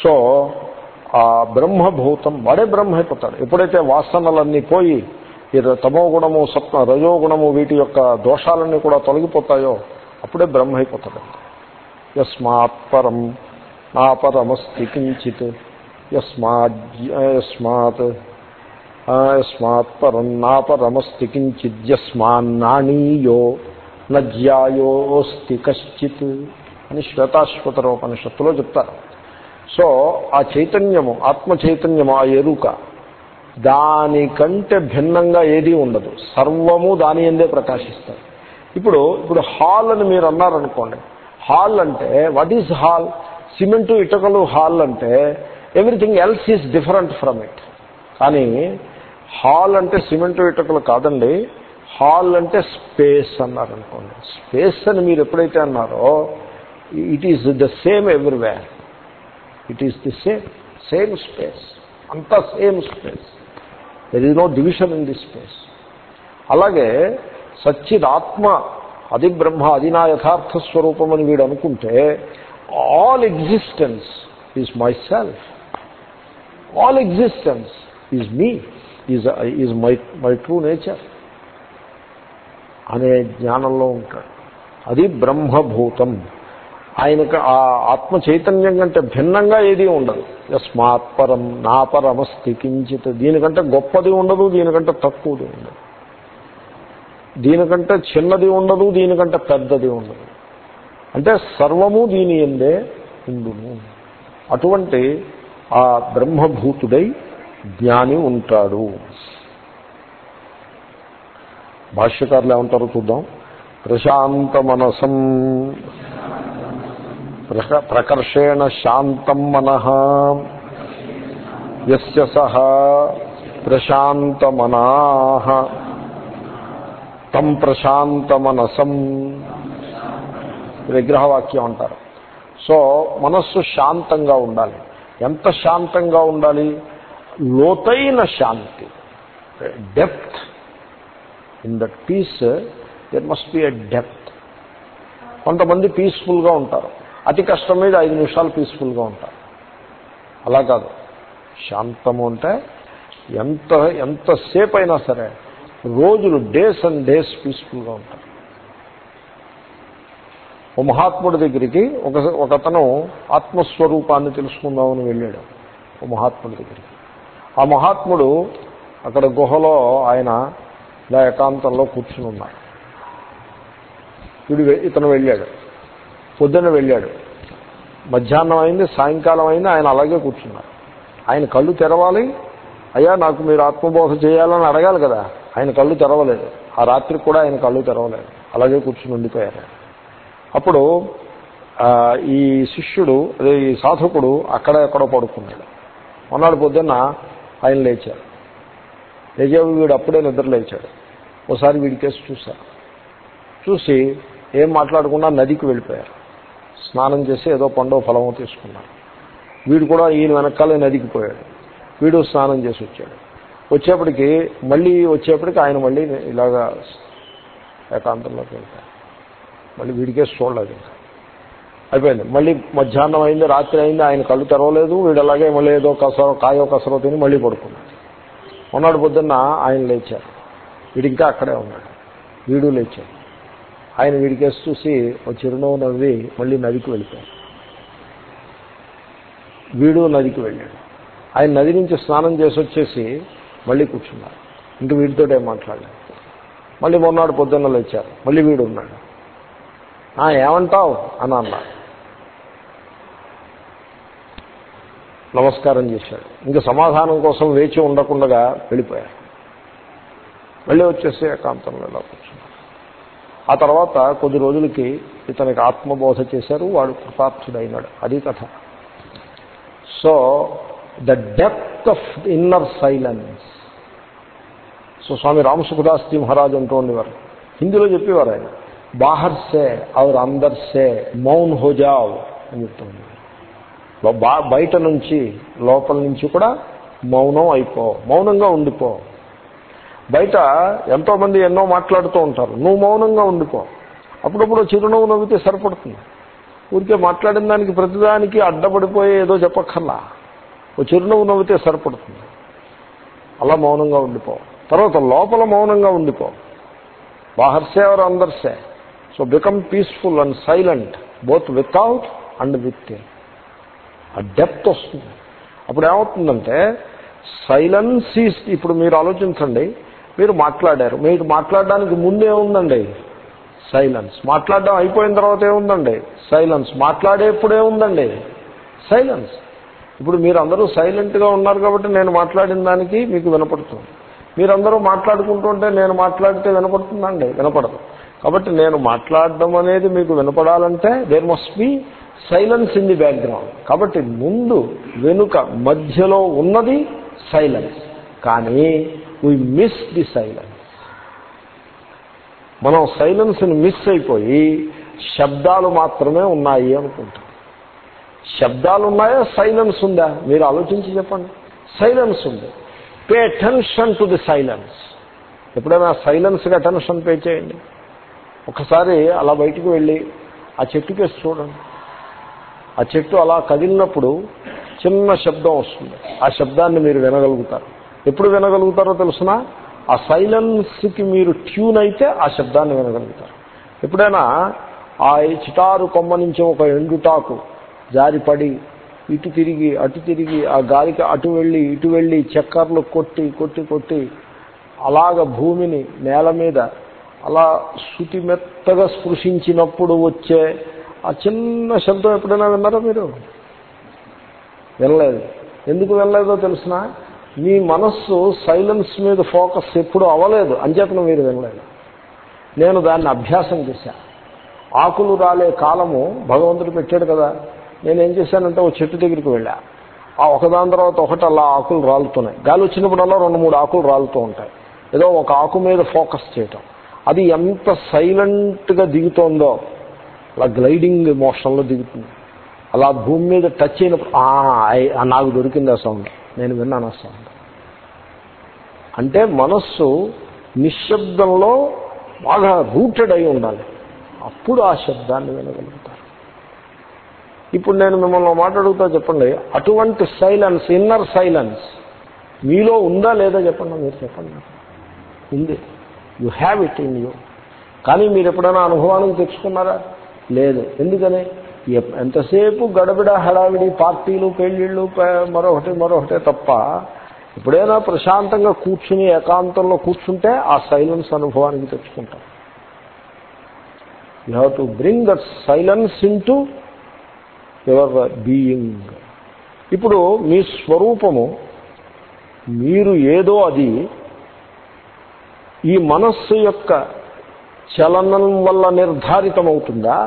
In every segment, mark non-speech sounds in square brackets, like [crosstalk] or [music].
So ఆ బ్రహ్మభూతం వాడే బ్రహ్మ అయిపోతాడు ఎప్పుడైతే వాసనలన్నీ పోయి ఈ తమో గుణము సప్న రజోగుణము వీటి యొక్క దోషాలన్నీ కూడా తొలగిపోతాయో అప్పుడే బ్రహ్మ అయిపోతాడు యస్మాత్ పరం నా పరమస్తి కించిత్ యస్మాత్ యస్మాత్ యస్మాత్ పరం నా పరమస్తి కించిత్ యస్మాన్నాణీయో నజ్యాయోస్తి కశ్చిత్ అని శ్వేతాశ్వతరోపనిషత్తులో చెప్తారు. సో ఆ చైతన్యము ఆత్మ చైతన్యము ఆ ఎరుక దానికంటే భిన్నంగా ఏదీ ఉండదు. సర్వము దాని ఎందే ప్రకాశిస్తారు ఇప్పుడు ఇప్పుడు హాల్ అని మీరు అన్నారనుకోండి. హాల్ అంటే వాట్ ఈజ్ హాల్ సిమెంటు ఇటుకలు హాల్ అంటే everything else is different from it కానీ హాల్ అంటే సిమెంటు ఇటుకలు కాదండి. హాల్ అంటే స్పేస్ అన్నారనుకోండి. స్పేస్ అని మీరు ఎప్పుడైతే అన్నారో it is the same everywhere it is the same same space అంతా same space there is no division in the space అలాగే సచ్చిదాత్మ అది బ్రహ్మ అది నా యథార్థ స్వరూపం అని వీడు అనుకుంటే all existence is my self all existence is me is is my my true nature అనే జ్ఞానంలో ఉంటాడు. అది బ్రహ్మభూతం. ఆయనకు ఆ ఆత్మ చైతన్యం కంటే భిన్నంగా ఏదీ ఉండదు. యస్మాత్ పరం నా కించిత్. దీనికంటే గొప్పది ఉండదు దీనికంటే తక్కువది ఉండదు. దీనికంటే చిన్నది ఉండదు దీనికంటే పెద్దది ఉండదు. అంటే సర్వము దీని ఎందే ఉండును. అటువంటి ఆ బ్రహ్మభూతుడై జ్ఞాని ఉంటాడు. భాష్యకారులు ఏమంటారో చూద్దాం. ప్రశాంత మనసం ప్రకర్షేణ శాంతం మన. ఎస్య సహ ప్రశాంతమనా. తం ప్రశాంతమనసం. విగ్రహవాక్యం అంటారు. సో మనస్సు శాంతంగా ఉండాలి. ఎంత శాంతంగా ఉండాలి? లోతైన శాంతి. Depth. In that peace there must be a depth. కొంతమంది పీస్ఫుల్గా ఉంటారు. అతి కష్టం మీద ఐదు నిమిషాలు పీస్ఫుల్గా ఉంటారు అలా కాదు. శాంతము అంటే ఎంత ఎంతసేపు అయినా సరే రోజులు డేస్ అండ్ డేస్ పీస్ఫుల్గా ఉంటారు ఓ మహాత్ముడి దగ్గరికి ఒక ఒకతను ఆత్మస్వరూపాన్ని తెలుసుకుందామని వెళ్ళాడు. ఓ మహాత్ముడి దగ్గరికి. ఆ మహాత్ముడు అక్కడ గుహలో ఆయన ఇలా ఏకాంతంలో కూర్చుని ఉన్నాడు. వీడు ఇతను వెళ్ళాడు. పొద్దున్న వెళ్ళాడు. మధ్యాహ్నం అయింది సాయంకాలం అయింది ఆయన అలాగే కూర్చున్నారు. ఆయన కళ్ళు తెరవాలి. అయ్యా నాకు మీరు ఆత్మబోధ చేయాలని అడగాలి కదా. ఆయన కళ్ళు తెరవలేదు. ఆ రాత్రికి కూడా ఆయన కళ్ళు తెరవలేదు. అలాగే కూర్చుని ఉండిపోయారు. అప్పుడు ఈ శిష్యుడు అదే ఈ సాధకుడు అక్కడ ఎక్కడో పడుకున్నాడు. మొన్నటి పొద్దున్న ఆయన లేచారు. లేచావు వీడు అప్పుడే నిద్ర లేచాడు. ఒకసారి వీడి కేసు చూశారు. చూసి ఏం మాట్లాడకుండా నదికి వెళ్ళిపోయారు. స్నానం చేసి ఏదో పండో ఫలమో తీసుకున్నారు. వీడు కూడా ఈయన వెనకాలే నదికి పోయాడు. వీడు స్నానం చేసి వచ్చాడు. వచ్చేప్పటికి మళ్ళీ వచ్చేప్పటికి ఆయన మళ్ళీ ఇలాగా ఏకాంతంలోకి వెళ్తారు. మళ్ళీ వీడికే చూడలేదు ఇంకా అయిపోయింది. మళ్ళీ మధ్యాహ్నం అయింది రాత్రి అయింది ఆయన కళ్ళు తెరవలేదు. వీడు అలాగే మళ్ళీ ఏదో కసరో కాయో కసరో తిని మళ్ళీ పడుకున్నాడు. మొన్నటి పొద్దున్న ఆయన లేచారు వీడు ఇంకా అక్కడే ఉన్నాడు. వీడు లేచాడు. ఆయన వీడికేసి చూసి ఒక చిరునవ్వు నవ్వి మళ్ళీ నదికి వెళ్ళిపోయాడు. వీడు నదికి వెళ్ళాడు. ఆయన నది నుంచి స్నానం చేసి వచ్చేసి మళ్ళీ కూర్చున్నారు. ఇంక వీడితో ఏం మాట్లాడలేదు మళ్ళీ మొన్నాడు పొద్దున్న లేచారు. మళ్ళీ వీడు ఉన్నాడు. ఏమంటావు? అని అన్నారు. నమస్కారం చేశాడు. ఇంకా సమాధానం కోసం వేచి ఉండకుండా వెళ్ళిపోయారు. మళ్ళీ వచ్చేసి ఏకాంతంలో ఇలా కూర్చున్నారు. ఆ తర్వాత కొద్ది రోజులకి ఇతనికి ఆత్మబోధ చేశారు వాడు కృతార్థుడైనాడు అది కథ. So the depth of inner silence so Swami Ramsukhdasji Maharaj అంటూ ఉండేవారు. హిందీలో చెప్పేవారు ఆయన. బాహర్ సే ఔర్ అందర్ సే మౌన్ హోజావ్ అని చెప్తుంది బయట నుంచి లోపల నుంచి కూడా మౌనం అయిపో మౌనంగా ఉండిపో. బయట ఎంతోమంది ఎన్నో మాట్లాడుతూ ఉంటారు. నువ్వు మౌనంగా ఉండిపో. అప్పుడప్పుడు చిరునవ్వు నవ్వితే సరిపడుతుంది. ఊరికే మాట్లాడిన దానికి ప్రతిదానికి అడ్డపడిపోయి ఏదో చెప్పక్కర్లా. ఓ చిరునవ్వు నవ్వితే సరిపడుతుంది. అలా మౌనంగా ఉండిపో. తర్వాత లోపల మౌనంగా ఉండిపో. బాహర్సే ఆర్ అందర్సే. So become peaceful and silent both without and with ఆ డెప్త్ వస్తుంది. అప్పుడు ఏమవుతుందంటే సైలెన్స్ ఈస్ ఇప్పుడు మీరు ఆలోచించండి మీరు మాట్లాడారు. మీరు మాట్లాడడానికి ముందే ఉందండి సైలెన్స్ మాట్లాడడం అయిపోయిన తర్వాత ఏముందండి? సైలెన్స్ మాట్లాడేప్పుడే ఉందండి? సైలెన్స్ ఇప్పుడు మీరు అందరూ సైలెంట్గా ఉన్నారు కాబట్టి నేను మాట్లాడిన దానికి మీకు వినపడుతుంది. మీరందరూ మాట్లాడుకుంటుంటే నేను మాట్లాడితే వినపడుతుందండి? వినపడదు. కాబట్టి నేను మాట్లాడడం అనేది మీకు వినపడాలంటే there must be silence in the background కాబట్టి ముందు వెనుక మధ్యలో ఉన్నది సైలెన్స్ కానీ వీ మిస్ ది సైలెన్స్ మనం సైలెన్స్ని మిస్ అయిపోయి శబ్దాలు మాత్రమే ఉన్నాయి అనుకుంటాం. శబ్దాలు ఉన్నాయా సైలెన్స్ ఉందా? మీరు ఆలోచించి చెప్పండి. సైలెన్స్ ఉంది. Pay attention to the silence ఎప్పుడైనా సైలెన్స్గా అటెన్షన్ పే చేయండి. ఒకసారి అలా బయటికి వెళ్ళి ఆ చెట్టు కేసు చూడండి. ఆ చెట్టు అలా కదిలినప్పుడు చిన్న శబ్దం వస్తుంది. ఆ శబ్దాన్ని మీరు వినగలుగుతారు. ఎప్పుడు వినగలుగుతారో తెలుసిన? ఆ సైలెన్స్కి మీరు ట్యూన్ అయితే ఆ శబ్దాన్ని వినగలుగుతారు. ఎప్పుడైనా ఆ చిటారు కొమ్మ నుంచి ఒక ఎండుటాకు జారిపడి ఇటు తిరిగి అటు తిరిగి ఆ గాలికి అటు వెళ్ళి ఇటు వెళ్ళి చక్కర్లు కొట్టి కొట్టి కొట్టి అలాగ భూమిని నేల మీద అలా శృతి మెత్తగా స్పృశించినప్పుడు వచ్చే ఆ చిన్న శబ్దం ఎప్పుడైనా విన్నారా మీరు? వినలేదు. ఎందుకు వినలేదో తెలిసిన? మీ మనస్సు సైలెన్స్ మీద ఫోకస్ ఎప్పుడు అవ్వలేదు. అంచేతనం మీరు వినలేదు. నేను దాన్ని అభ్యాసం చేశాను ఆకులు రాలే కాలము భగవంతుడు పెట్టాడు కదా. నేనేం చేశానంటే ఒక చెట్టు దగ్గరికి వెళ్ళా. ఆ ఒకదాని తర్వాత ఒకటి అలా ఆకులు రాలుతున్నాయి. గాలి వచ్చినప్పుడల్లా రెండు మూడు ఆకులు రాలుతూ ఉంటాయి. ఏదో ఒక ఆకు మీద ఫోకస్ చేయటం. అది ఎంత సైలెంట్గా దిగుతోందో అలా గ్లైడింగ్ మోషన్లో దిగుతుంది. అలా భూమి మీద టచ్ అయినప్పుడు నాకు దొరికింది ఆ సౌండ్. నేను విన్నాను ఆ అంటే మనస్సు నిశ్శబ్దంలో బాగా రూటెడ్ అయి ఉండాలి. అప్పుడు ఆ శబ్దాన్ని వినగలుగుతారు. ఇప్పుడు నేను మిమ్మల్ని మాట్లాడుగుతా చెప్పండి అటువంటి సైలెన్స్ ఇన్నర్ సైలెన్స్ మీలో ఉందా లేదా చెప్పండి మీరు చెప్పండి. ఉంది. You have it in you కానీ మీరు ఎప్పుడైనా అనుభవానికి తెచ్చుకున్నారా? లేదు. ఎందుకని? ఎంతసేపు గడబిడ హడావిడి పార్టీలు పెళ్ళిళ్ళు మరొకటి మరొకటే తప్ప ఎప్పుడైనా ప్రశాంతంగా కూర్చుని ఏకాంతంలో కూర్చుంటే ఆ సైలెన్స్ అనుభవానికి తెచ్చుకుంటాం. You have to bring that silence into your being. ఇప్పుడు మీ స్వరూపము మీరు ఏదో అది ఈ మనస్సు యొక్క చలనం వల్ల నిర్ధారితమవుతుందా?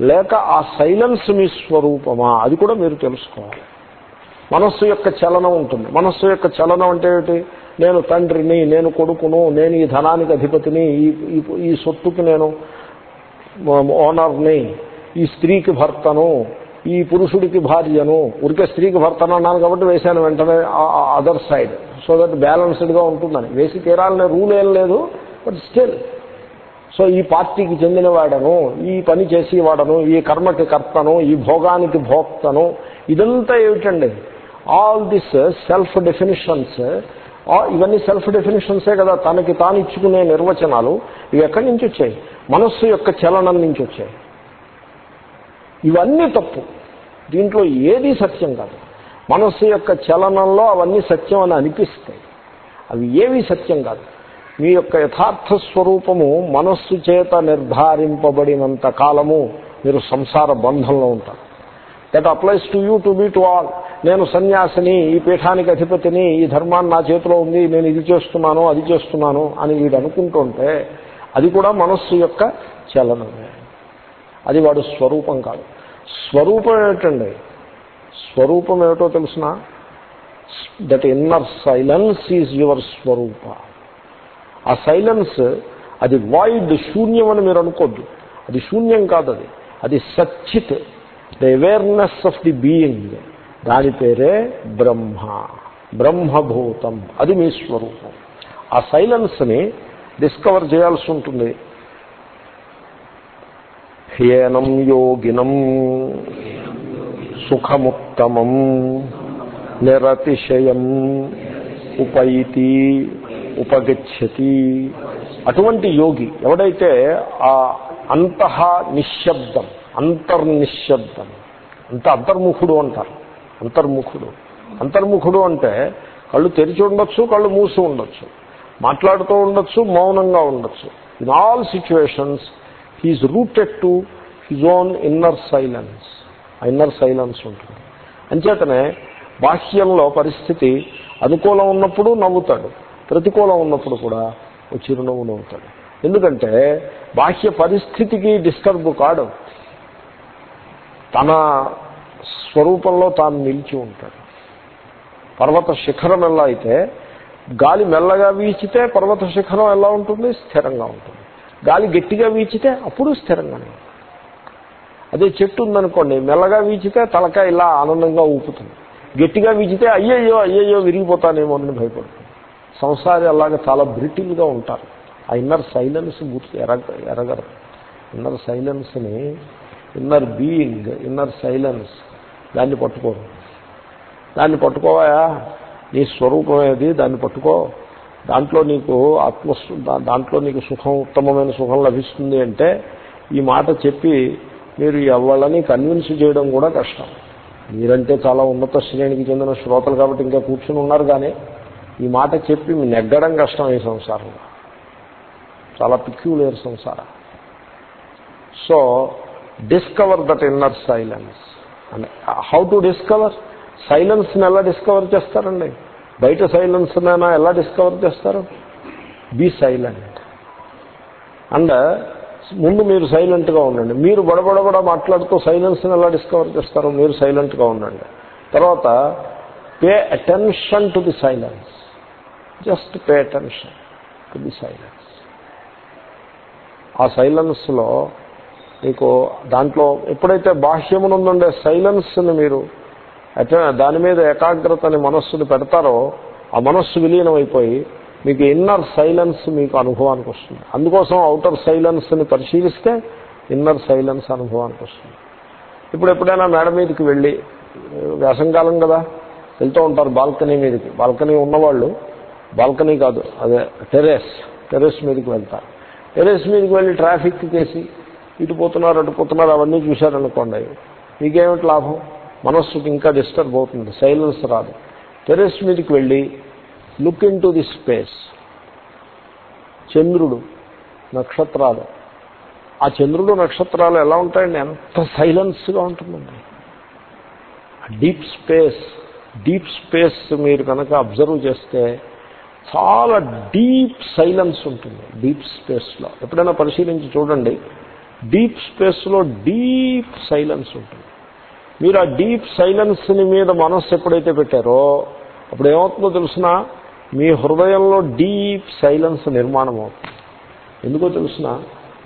లేక ఆ సైలెన్స్ మీ స్వరూపమా? అది కూడా మీరు తెలుసుకోవాలి. మనస్సు యొక్క చలనం ఉంటుంది. మనస్సు యొక్క చలనం అంటే ఏమిటి? నేను తండ్రిని నేను కొడుకును నేను ఈ ధనానికి అధిపతిని ఈ ఈ- సొత్తుకి నేను ఓనర్ని ఈ స్త్రీకి భర్తను ఈ పురుషుడికి భార్యను ఊరికే స్త్రీకి భర్తను అన్నాను కాబట్టి వేశాను వెంటనే అదర్ సైడ్ సో దట్ బ్యాలెన్స్డ్గా ఉంటుందని. వేసి తీరాలనే రూల్ ఏం లేదు బట్ స్టిల్ సో ఈ పార్టీకి చెందినవాడను ఈ పని చేసేవాడను ఈ కర్మకి కర్తను ఈ భోగానికి భోక్తను ఇదంతా ఏమిటండి? ఆల్ దిస్ సెల్ఫ్ డెఫినిషన్స్ ఇవన్నీ సెల్ఫ్ డెఫినిషన్సే కదా తనకి తాను ఇచ్చుకునే నిర్వచనాలు ఇవి ఎక్కడి నుంచి వచ్చాయి? మనస్సు యొక్క చలనం నుంచి వచ్చాయి. ఇవన్నీ తప్పు. దీంట్లో ఏది సత్యం కాదు. మనస్సు యొక్క చలనంలో అవన్నీ సత్యం అని అనిపిస్తాయి. అవి ఏవి సత్యం కాదు. మీ యొక్క యథార్థ స్వరూపము మనస్సు చేత నిర్ధారింపబడినంత కాలము మీరు సంసార బంధంలో ఉంటారు. That applies to you to be to all నేను సన్యాసిని ఈ పీఠానికి అధిపతిని ఈ ధర్మాన్ని నా చేతిలో ఉంది నేను ఇది చేస్తున్నాను అది చేస్తున్నాను అని వీడు అనుకుంటుంటే అది కూడా మనస్సు యొక్క చలనమే. అది వాడు స్వరూపం కాదు. స్వరూపం ఏమిటండి? స్వరూపం ఏమిటో తెలుసిన? That inner silence is your స్వరూప. ఆ సైలెన్స్ అది వాయిడ్ శూన్యం అని మీరు అనుకోద్దు. అది శూన్యం కాదు అది. అది సచ్చిత్. The awareness of the being దాని పేరే బ్రహ్మ. బ్రహ్మభూతం. అది మీ స్వరూపం. ఆ సైలెన్స్ని డిస్కవర్ చేయాల్సి ఉంటుంది. హ్యేనం యోగినం. సుఖముత్తమం. నిరతిశయం. ఉపైతి. ఉపగచ్చతి. అటువంటి యోగి ఎవడైతే ఆ అంతః నిశ్శబ్దం అంతర్నిశ్శబ్దం అంత అంతర్ముఖుడు అంటారు అంతర్ముఖుడు. అంతర్ముఖుడు అంటే కళ్ళు తెరిచి ఉండొచ్చు కళ్ళు మూసి ఉండొచ్చు మాట్లాడుతూ ఉండొచ్చు మౌనంగా ఉండొచ్చు. In all situations he is rooted to his own inner silence inner silence ఉంటుంది. అంచేతనే బాహ్యంలో పరిస్థితి అనుకూలం ఉన్నప్పుడు నవ్వుతాడు. ప్రతికూలం ఉన్నప్పుడు కూడా ఓ చిరునవ్వు నవ్వుతాడు. ఎందుకంటే బాహ్య పరిస్థితికి డిస్టర్బ్ కాడు. తన స్వరూపంలో తాను నిలిచి ఉంటాడు. పర్వత శిఖరం ఎలా అయితే గాలి మెల్లగా వీచితే పర్వత శిఖరం ఎలా ఉంటుంది? స్థిరంగా ఉంటుంది. గాలి గట్టిగా వీచితే అప్పుడు స్థిరంగానే ఉంటుంది. అదే చెట్టు ఉందనుకోండి మెల్లగా వీచితే తలకాయ ఇలా ఆనందంగా ఊపుతుంది. గట్టిగా వీచితే అయ్యయ్యో అయ్యయ్యో విరిగిపోతానేమో అని భయపడుతుంది సంసారి అలాగే చాలా బ్రిటిల్గా ఉంటారు. ఆ ఇన్నర్ సైలెన్స్ గుర్తు ఎరగ ఎరగరు. ఇన్నర్ సైలెన్స్ని ఇన్నర్ బీయింగ్ ఇన్నర్ సైలెన్స్ దాన్ని పట్టుకోరు. దాన్ని పట్టుకోవాయా? నీ స్వరూపం ఏది? దాన్ని పట్టుకో. దాంట్లో నీకు ఆత్మ దాంట్లో నీకు సుఖం ఉత్తమమైన సుఖం లభిస్తుంది అంటే ఈ మాట చెప్పి మీరు ఎవళ్ళని కన్విన్స్ చేయడం కూడా కష్టం. మీరంటే చాలా ఉన్నత శ్రేణికి చెందిన శ్రోతలు కాబట్టి ఇంకా కూర్చుని ఉన్నారు కానీ ఈ మాట చెప్పి నెగ్గడం కష్టం ఈ సంసారంలో చాలా పిక్యులేర్ సంసారం. So discover that inner silence and how to discover సైలెన్స్ని ఎలా డిస్కవర్ చేస్తారండి? బయట సైలెన్స్నైనా ఎలా డిస్కవర్ చేస్తారు? బీ సైలెంట్ అండ్ ముందు మీరు సైలెంట్గా ఉండండి. మీరు బడబడబడ మాట్లాడుతూ సైలెన్స్ని ఎలా డిస్కవర్ చేస్తారో మీరు సైలెంట్గా ఉండండి. తర్వాత pay attention to the silence just pay attention to the silence ఆ సైలెన్స్లో మీకు దాంట్లో ఎప్పుడైతే బాహ్యమునందుండే సైలెన్స్ని మీరు అయితే దాని మీద ఏకాగ్రతని మనస్సుని పెడతారో ఆ మనస్సు విలీనమైపోయి మీకు ఇన్నర్ సైలెన్స్ మీకు అనుభవానికి వస్తుంది. అందుకోసం అవుటర్ సైలెన్స్ని పరిశీలిస్తే ఇన్నర్ సైలెన్స్ అనుభవానికి వస్తుంది. ఇప్పుడు ఎప్పుడైనా మేడ మీదకి వెళ్ళి వేసంకాలం కదా వెళ్తూ ఉంటారు బాల్కనీ మీదకి. బాల్కనీ ఉన్నవాళ్ళు బాల్కనీ కాదు అదే టెరెస్ టెరెస్ మీదకి వెళ్తారు టెరెస్ మీదకి వెళ్ళి ట్రాఫిక్ చేసి ఇటు పోతున్నారు అటు పోతున్నారు అవన్నీ చూశారనుకోండి మీకేమిటి లాభం? మనస్సుకి ఇంకా డిస్టర్బ్ అవుతుంది సైలెన్స్ రాదు. టెరెస్ మీదకి వెళ్ళి look into the space. చంద్రుడు నక్షత్రాలు. ఆ చంద్రుడు నక్షత్రాలు ఎలా ఉంటాయండి? ఎంత సైలెన్స్గా ఉంటుందండి. డీప్ స్పేస్ డీప్ స్పేస్ మీరు కనుక అబ్జర్వ్ చేస్తే చాలా డీప్ సైలెన్స్ ఉంటుంది డీప్ స్పేస్లో. ఎప్పుడైనా పరిశీలించి చూడండి డీప్ స్పేస్లో డీప్ సైలెన్స్ ఉంటుంది. మీరు ఆ డీప్ సైలెన్స్ని మీద మనస్సు ఎప్పుడైతే పెట్టారో అప్పుడు ఏమవుతుందో తెలిసిన? మీ హృదయంలో డీప్ సైలెన్స్ నిర్మాణం అవుతుంది. ఎందుకో తెలిసిన?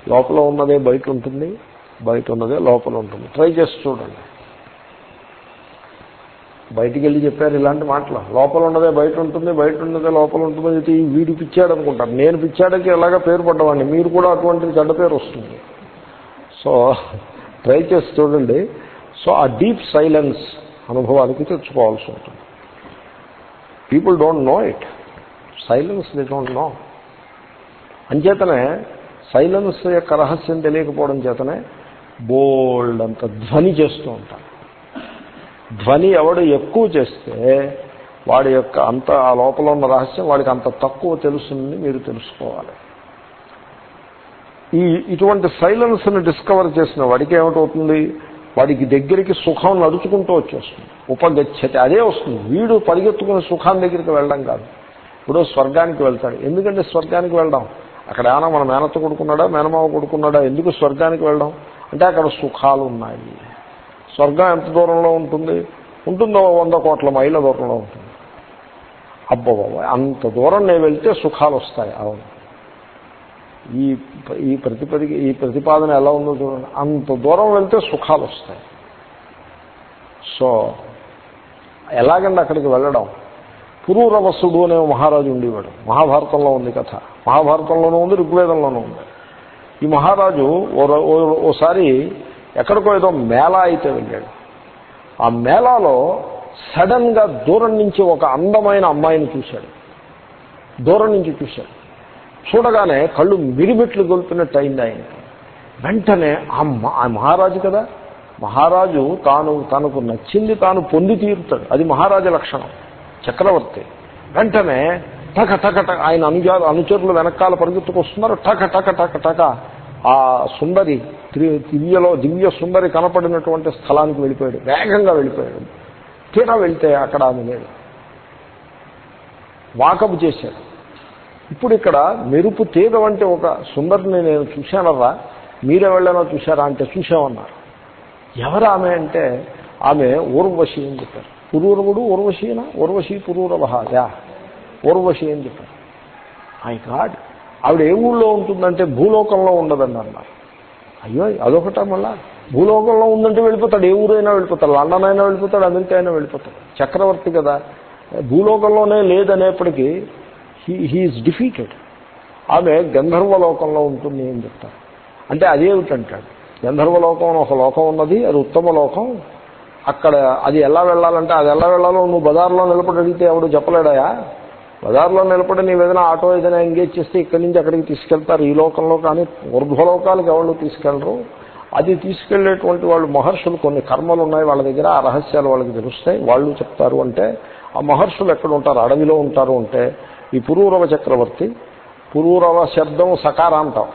లోపల ఉన్నదే బయట ఉంటుంది బయట ఉన్నదే లోపల ఉంటుంది. ట్రై చేసి చూడండి. బయటికి వెళ్ళి చెప్పారు ఇలాంటి మాటలు. లోపల ఉన్నదే బయట ఉంటుంది బయట ఉన్నదే లోపల ఉంటుంది అయితే వీడి పిచ్చాడు అనుకుంటారు. నేను పిచ్చాడకి ఎలాగా పేరు పడ్డవాడిని? మీరు కూడా అటువంటి చెడ్డ పేరు వస్తుంది. సో ట్రై చేసి చూడండి. సో ఆ డీప్ సైలెన్స్ అనుభవానికి తెచ్చుకోవాల్సి ఉంటుంది. People don't know it silence they don't know అంచేతనే సైలెన్స్ యొక్క రహస్యం తెలియకపోవడం చేతనే బోల్డ్ అంత ధ్వని చేస్తూ ఉంటారు. ధ్వని ఎవడు ఎక్కువ చేస్తే వాడి యొక్క అంత ఆ లోపల ఉన్న రహస్యం వాడికి అంత తక్కువ తెలుసునని మీరు తెలుసుకోవాలి. ఈ ఇటువంటి సైలెన్స్ని డిస్కవర్ చేసిన వాడికి ఏమిటవుతుంది? వాడికి దగ్గరికి సుఖం నడుచుకుంటూ వచ్చేస్తుంది. ఉపగచ్చతి అదే వస్తుంది. వీడు పరిగెత్తుకుని సుఖాన్ని దగ్గరికి వెళ్ళడం కాదు. ఇప్పుడు స్వర్గానికి వెళ్తాడు. ఎందుకంటే స్వర్గానికి వెళ్దాం. అక్కడ ఏమైనా మన మేనత్త కొడుకున్నాడా మేనమావ కొడుకున్నాడా ఎందుకు స్వర్గానికి వెళ్ళడం అంటే అక్కడ సుఖాలు ఉన్నాయి స్వర్గం ఎంత దూరంలో ఉంటుంది? ఉంటుందో వంద కోట్ల మైళ్ళ దూరంలో ఉంటుంది. అబ్బో అంత దూరం నేను వెళ్తే సుఖాలు వస్తాయి. అవును. ఈ ఈ ప్రతిపది ఈ ప్రతిపాదన ఎలా ఉందో చూడండి. అంత దూరం వెళ్తే సుఖాలు వస్తాయి. సో ఎలాగండి అక్కడికి వెళ్ళడం? పురూరవసుడు అనే మహారాజు ఉండేవాడు. మహాభారతంలో ఉంది కథ. మహాభారతంలోనూ ఉంది ఋగ్వేదంలోనూ ఉంది. ఈ మహారాజు ఓ- ఓసారి ఎక్కడికో ఏదో మేళా అయితే వెళ్ళాడు. ఆ మేళాలో సడన్గా దూరం నుంచి ఒక అందమైన అమ్మాయిని చూశాడు. దూరం నుంచి చూశాడు. చూడగానే కళ్ళు మిరిమిట్లు గొలుపునట్టు అయింది ఆయన. వెంటనే ఆ ఆ మహారాజు కదా? మహారాజు తాను తనకు నచ్చింది తాను పొంది తీరుతాడు. అది మహారాజ లక్షణం చక్రవర్తి. వెంటనే టక టక టక ఆయన అనుజా అనుచరులు వెనకాల పరిగెత్తుకొస్తున్నారు. టక టక టక టక. ఆ సుందరి దివ్యలో దివ్య సుందరి కనపడినటువంటి స్థలానికి వెళ్ళిపోయాడు. వేగంగా వెళ్ళిపోయాడు. తీరా వెళ్తే అక్కడ ఆమె లేదు వాకపు చేశాడు. ఇప్పుడు ఇక్కడ మెరుపు తీగ వంటి ఒక సుందరిని నేను చూశానరా? మీరే వెళ్ళానో చూశారా అంటే చూశామన్నారు. ఎవరు ఆమె అంటే ఆమె ఊర్వశి అని చెప్పారు. పురూరవుడు ఊర్వశీనా? ఊర్వశి పురూరవహాయా యా ఊర్వశి అని చెప్పారు. ఐ గాడ్ ఆవిడ ఏ ఊళ్ళో ఉంటుందంటే భూలోకంలో ఉండదని అన్నారు అయ్యో అదొకట మళ్ళా. భూలోకంలో ఉందంటే వెళ్ళిపోతాడు. ఏ ఊరైనా వెళ్ళిపోతాడు. లండన్ అయినా వెళ్ళిపోతాడు. అమెరికా అయినా వెళ్ళిపోతాడు. చక్రవర్తి కదా. భూలోకంలోనే లేదనేప్పటికీ హీ హీఈస్ డిఫీటెడ్ ఆమె గంధర్వలోకంలో ఉంటుంది అని చెప్తారు. అంటే అదేమిటంటాడు గంధర్వలోకం అని ఒక లోకం ఉన్నది. అది ఉత్తమ లోకం. అక్కడ అది ఎలా వెళ్ళాలంటే అది ఎలా వెళ్ళాలో నువ్వు బజార్లో నిలబడి అడిగితే ఎవడు చెప్పలేడాయా? బజార్లో నిలబడి నీవు ఏదైనా ఆటో ఏదైనా ఎంగేజ్ చేస్తే ఇక్కడి నుంచి అక్కడికి తీసుకెళ్తారు ఈ లోకంలో కానీ ఊర్ధ్వలోకాలకు ఎవరు తీసుకెళ్ళరు? అది తీసుకెళ్ళేటువంటి వాళ్ళు మహర్షులు కొన్ని కర్మలు ఉన్నాయి. వాళ్ళ దగ్గర ఆ రహస్యాలు వాళ్ళకి తెలుస్తాయి. వాళ్ళు చెప్తారు అంటే ఆ మహర్షులు ఎక్కడ ఉంటారు? అడవిలో ఉంటారు అంటే ఈ పురూరవ చక్రవర్తి పురూరవ శబ్దం సకారాంతం.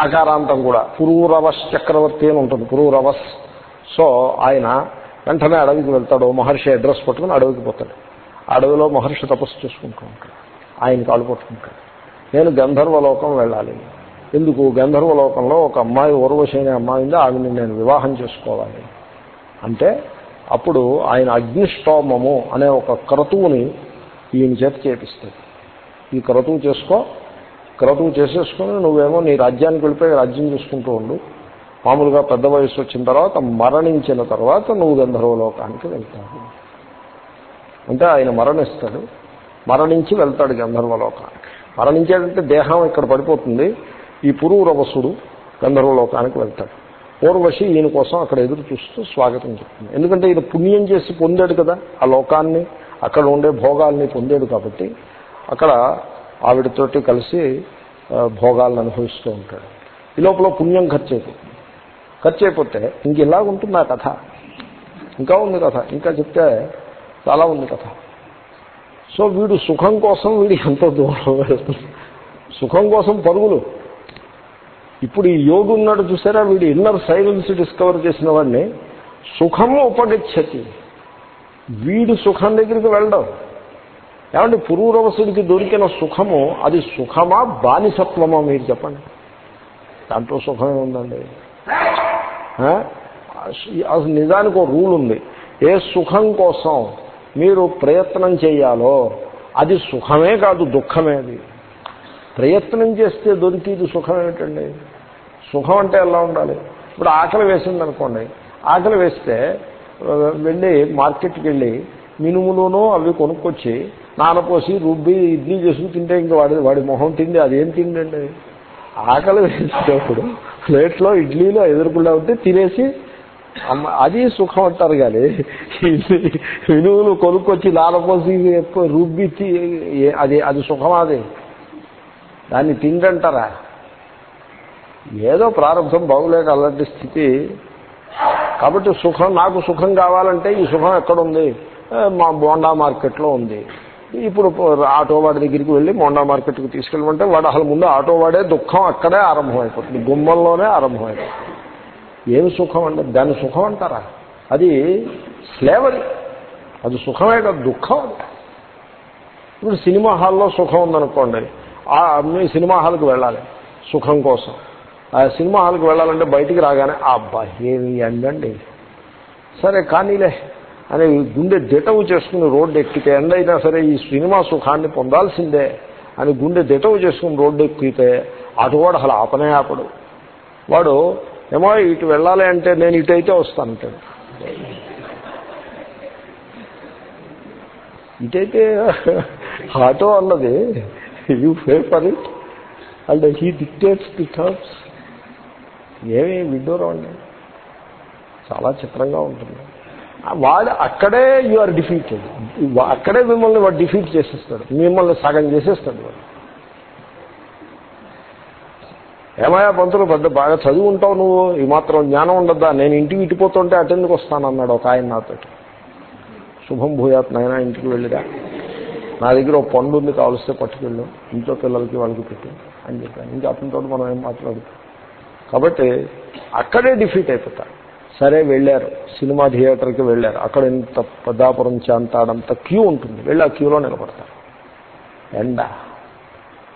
అకారాంతం కూడా. పురూరవస్ చక్రవర్తి అని ఉంటుంది. పురూరవస్ సో ఆయన వెంటనే అడవికి వెళ్తాడు. మహర్షి అడ్రస్ పట్టుకుని అడవికి పోతాడు. అడవిలో మహర్షి తపస్సు చేసుకుంటూ ఉంటాడు. ఆయన కాలు పట్టుకుంటాడు. నేను గంధర్వలోకం వెళ్ళాలి. ఎందుకు? గంధర్వలోకంలో ఒక అమ్మాయి ఊర్వశైన అమ్మాయి ఉంది. ఆమెను నేను వివాహం చేసుకోవాలి. అంటే అప్పుడు ఆయన అగ్నిష్టోమము అనే ఒక క్రతువుని ఈయన చేత చేపిస్తాడు. ఈ క్రతువు చేసుకో. క్రతువు చేసేసుకుని నువ్వేమో నీ రాజ్యానికి వెళ్ళిపోయి రాజ్యం చేసుకుంటూ ఉండు. మామూలుగా పెద్ద వయసు వచ్చిన తర్వాత మరణించిన తర్వాత నువ్వు గంధర్వలోకానికి వెళ్తావు. అంటే ఆయన మరణిస్తాడు. మరణించి వెళ్తాడు గంధర్వలోకానికి. మరణించాడంటే దేహం ఇక్కడ పడిపోతుంది. ఈ పురూరవసుడు గంధర్వలోకానికి వెళ్తాడు. పూర్వశి ఈయన కోసం అక్కడ ఎదురు చూస్తూ స్వాగతం చెప్తుంది. ఎందుకంటే ఈయన పుణ్యం చేసి పొందాడు కదా ఆ లోకాన్ని. అక్కడ ఉండే భోగాల్ని పొందాడు కాబట్టి అక్కడ ఆవిడతోటి కలిసి భోగాలను అనుభవిస్తూ ఉంటాడు. ఈ లోపల పుణ్యం ఖర్చు అయిపోతుంది ఖర్చు అయిపోతే ఇంక ఇలాగుంటుంది ఆ కథ. ఇంకా ఉంది కథ. ఇంకా చెప్తే చాలా ఉంది కథ. సో వీడు సుఖం కోసం వీడు ఎంతో దూరం వెళ్తుంది సుఖం కోసం పరుగులు. ఇప్పుడు ఈ యోగి ఉన్నాడు చూసారా? వీడు ఇన్నర్ సైలెన్స్ డిస్కవర్ చేసిన వాడిని సుఖము ఉపగచ్చతి. వీడు సుఖం దగ్గరికి వెళ్ళడం. ఏమంటే పురూరవసుడికి దొరికిన సుఖము అది సుఖమా బానిసత్వమా మీరు చెప్పండి? దాంట్లో సుఖమే ఉందండి నిజానికి ఒక రూల్ ఉంది. ఏ సుఖం కోసం మీరు ప్రయత్నం చేయాలో అది సుఖమే కాదు దుఃఖమే అది. ప్రయత్నం చేస్తే దొరికేది సుఖం ఏమిటండి? సుఖం అంటే ఎలా ఉండాలి? ఇప్పుడు ఆకలి వేసింది అనుకోండి ఆకలి వేస్తే వెళ్ళి మార్కెట్కి వెళ్ళి మినుములోనూ అవి కొనుక్కొచ్చి నానపోసి రుబ్బి ఇడ్లీ చేసుకుని తింటే ఇంకా వాడి వాడి మొహం తిండి అదేం తిండండి? ఆకలి వేసేటప్పుడు ప్లేట్లో ఇడ్లీలో ఎదురుకుండా ఉంటే తినేసి అమ్మ అది సుఖం అంటారు కానీ వినువులు కొనుక్కొచ్చి లాలపోసి ఎక్కువ అది అది సుఖం అది? దాన్ని తిండంటారా? ఏదో ప్రారంభం బాగులేక అలాంటి స్థితి. కాబట్టి సుఖం నాకు సుఖం కావాలంటే ఈ సుఖం ఎక్కడుంది? మా బోండా మార్కెట్లో ఉంది. ఇప్పుడు ఆటో వాడి దగ్గరికి వెళ్ళి మోండా మార్కెట్కి తీసుకెళ్ళమంటే వాడు అసలు ముందు ఆటో వాడే దుఃఖం అక్కడే ఆరంభమైపోతుంది. గుమ్మంలోనే ఆరంభమైపోతుంది. ఏమి సుఖం అంటే దాన్ని సుఖం అంటారా అది స్లేవరీ. అది సుఖమే కాదు దుఃఖం ఇప్పుడు సినిమా హాల్లో సుఖం ఉందనుకోండి ఆ మీ సినిమా హాల్కి వెళ్ళాలి సుఖం కోసం. ఆ సినిమా హాల్కి వెళ్ళాలంటే బయటికి రాగానే ఆ అబ్బా ఏమి ఎండండి సరే కానీలే అని గుండె దిటవు చేసుకుని రోడ్డు ఎక్కితే ఎండ అయినా సరే ఈ సినిమా సుఖాన్ని పొందాల్సిందే అని గుండె దిటవు చేసుకుని రోడ్డు ఎక్కితే అటు కూడా అసలు ఆపనే ఆపడు. వాడు ఏమో ఇటు వెళ్ళాలి అంటే నేను ఇటు అయితే వస్తానంటాడు ఇటైతే ఆటో అన్నది you pay for it and he dictates the terms ఏమి విడ్డూరం అండి చాలా చిత్రంగా ఉంటుంది. వాడు అక్కడే యు ఆర్ డిఫీటెడ్ అక్కడే మిమ్మల్ని వాడు డిఫీట్ చేసేస్తాడు. మిమ్మల్ని సగం చేసేస్తాడు వాడు. ఏమయ్యా పంతులు పెద్ద బాగా చదువు ఉంటావు నువ్వు ఈ మాత్రం జ్ఞానం ఉండద్దా? నేను ఇంటికి ఇటుపోతుంటే అటెందుకు వస్తాను అన్నాడు ఒక ఆయన నాతో. శుభం భూయాత్ నాయన ఇంటికి వెళ్ళిరా. నా దగ్గర ఒక పండు ఉంది కావలిస్తే పట్టుకెళ్ళు. ఇంట్లో పిల్లలకి వాళ్ళకి పెట్టి అని చెప్పాను. ఇంకా అతనితో మనం ఏం మాట్లాడుతాం కాబట్టి అక్కడే డిఫీట్ అయిపోతారు సరే వెళ్ళారు. సినిమా థియేటర్కి వెళ్ళారు. అక్కడ ఇంత పెద్దాపురం చాంతాడంత క్యూ ఉంటుంది. వెళ్ళి ఆ క్యూలో నిలబడతారు. ఎండ.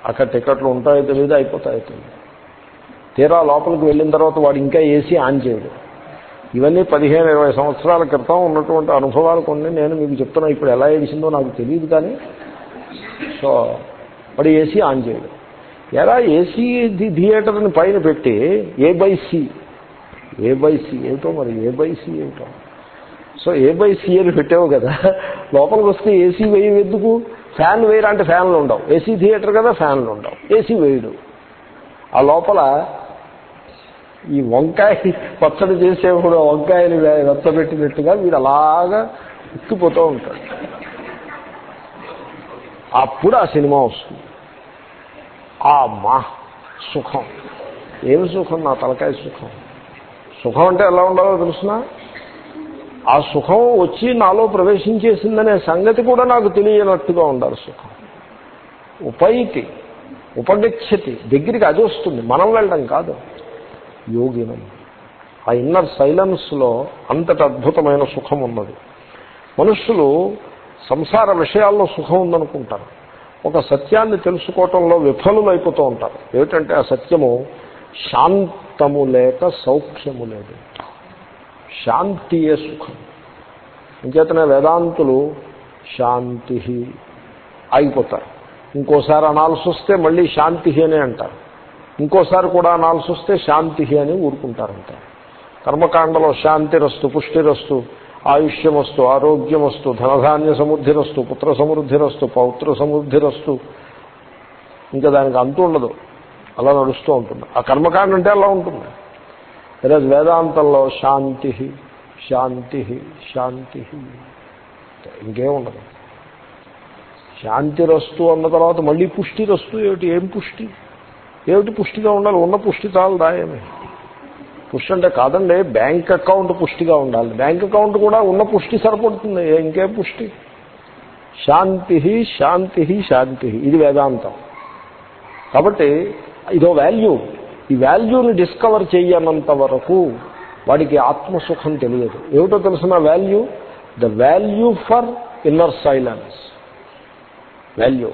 అక్కడ టికెట్లు ఉంటాయో తెలియదు అయిపోతాయో తెలియదు తీరా లోపలికి వెళ్ళిన తర్వాత వాడు ఇంకా ఏసీ ఆన్ చేయడు. ఇవన్నీ పదిహేను ఇరవై సంవత్సరాల క్రితం ఉన్నటువంటి అనుభవాలు కొన్ని నేను మీకు చెప్తున్నా. ఇప్పుడు ఎలా ఏడిసిందో నాకు తెలియదు కానీ. సో వాడు ఏసీ ఆన్ చేయడు. ఎలా ఏసీ థియేటర్ని పైన పెట్టి A by C A by C ఏమిటో మరి ఏ బై సి ఏమిటో. సో ఏ బై సి అని పెట్టావు కదా లోపలికి వస్తే ఏసీ వేయి ఫ్యాన్ వేయరా అంటే ఫ్యాన్లు ఉండవు. ఏసీ థియేటర్ కదా ఫ్యాన్లు ఉండవు. ఏసీ వేయడు. ఆ లోపల ఈ వంకాయ పచ్చడి చేసేప్పుడు వంకాయలు వెచ్చబెట్టినట్టుగా వీడు అలాగా ఉక్కిపోతూ ఉంటాడు. అప్పుడు ఆ సినిమా వస్తుంది. ఆ మా సుఖం. ఏమి సుఖం? నా తలకాయ సుఖం. సుఖం అంటే ఎలా ఉండాలో తెలుసిన? ఆ సుఖం వచ్చి నాలో ప్రవేశించేసిందనే సంగతి కూడా నాకు తెలియనట్టుగా ఉండాలి సుఖం. ఉపైతి ఉపగచ్చతి దగ్గరికి అది వస్తుంది. మనం వెళ్ళడం కాదు. యోగినం. ఆ ఇన్నర్ సైలెన్స్లో అంతటి అద్భుతమైన సుఖం ఉన్నది. మనుషులు సంసార విషయాల్లో సుఖం ఉందనుకుంటారు. ఒక సత్యాన్ని తెలుసుకోవటంలో విఫలులైపోతూ ఉంటారు. ఏమిటంటే ఆ సత్యము శాంతము లేక సౌఖ్యము లేదు. శాంతియే సుఖం. ఇంకేతనే వేదాంతులు శాంతి ఆగిపోతారు. ఇంకోసారి అనాల్సి వస్తే మళ్ళీ శాంతి అనే అంటారు. ఇంకోసారి కూడా అనాల్సి వస్తే శాంతి అని ఊరుకుంటారంట. కర్మకాండలో శాంతిరస్తు పుష్టిరస్తు ఆయుష్యమస్తు ఆరోగ్యమస్తు ధనధాన్య సమృద్ధిరస్తు పుత్ర సమృద్ధిరస్తు పౌత్ర సమృద్ధిరస్తు ఇంకా దానికి అంతు ఉండదు. అలా నడుస్తూ ఉంటుంది. ఆ కర్మకాండ అంటే అలా ఉంటుంది. ఈరోజు వేదాంతంలో శాంతి శాంతి శాంతి. ఇంకేం ఉండదు. శాంతి రస్తు అన్న తర్వాత మళ్ళీ పుష్టి రస్తు ఏమిటి? ఏం పుష్టి? ఏమిటి పుష్టిగా ఉండాలి? ఉన్న పుష్టి చాలు రాయమే పుష్టి అంటే కాదండి బ్యాంక్ అకౌంట్ పుష్టిగా ఉండాలి. బ్యాంక్ అకౌంట్ కూడా ఉన్న పుష్టి సరిపడుతుంది. ఇంకేం పుష్టి? శాంతి శాంతి శాంతి. ఇది వేదాంతం. కాబట్టి ఇదో వాల్యూ. ఈ వాల్యూని డిస్కవర్ చేయనంత వరకు వాడికి ఆత్మసుఖం తెలియదు. ఏమిటో తెలిసిన value? The value for inner silence. Value.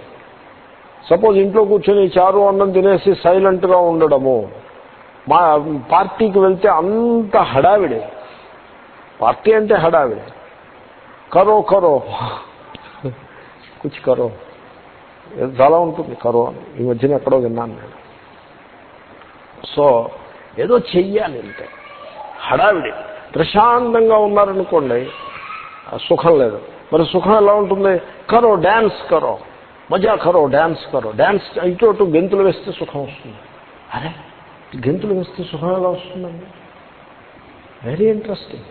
Suppose ఇంట్లో కూర్చొని చారు అన్నం తినేసి సైలెంట్గా ఉండడము. మా పార్టీకి వెళ్తే అంత హడావిడే. పార్టీ అంటే హడావిడే. కరో కరో. కుచి కరో. చాలా ఉంటుంది కరో. ఈ మధ్యన ఎక్కడో విన్నాను నేను. సో ఏదో చెయ్యాలి అంటే హడావిడి. ప్రశాంతంగా ఉన్నారనుకోండి సుఖం లేదు. మరి సుఖం ఎలా ఉంటుంది? కరో డ్యాన్స్ కరో. మజా కరో డ్యాన్స్ కరో డ్యాన్స్ ఇటు అటు గెంతులు వేస్తే సుఖం వస్తుంది. అరే గెంతులు వేస్తే సుఖం ఎలా వస్తుందండి? వెరీ ఇంట్రెస్టింగ్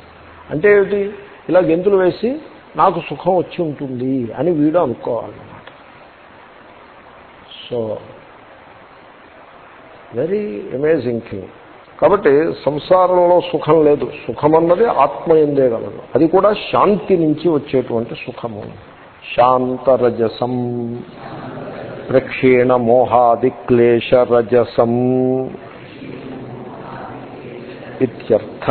అంటే ఏమిటి? ఇలా గెంతులు వేసి నాకు సుఖం వచ్చి ఉంటుంది అని వీడు అనుకోవాలన్నమాట. సో వెరీ అమేజింగ్ థింగ్ కాబట్టి సంసారంలో సుఖం లేదు. సుఖం అన్నది ఆత్మ ఎందే గలదు అది కూడా శాంతి నుంచి వచ్చేటువంటి సుఖము. శాంతరజసం ప్రక్షీణ మోహాది క్లేశరజసం ఇత్యర్థ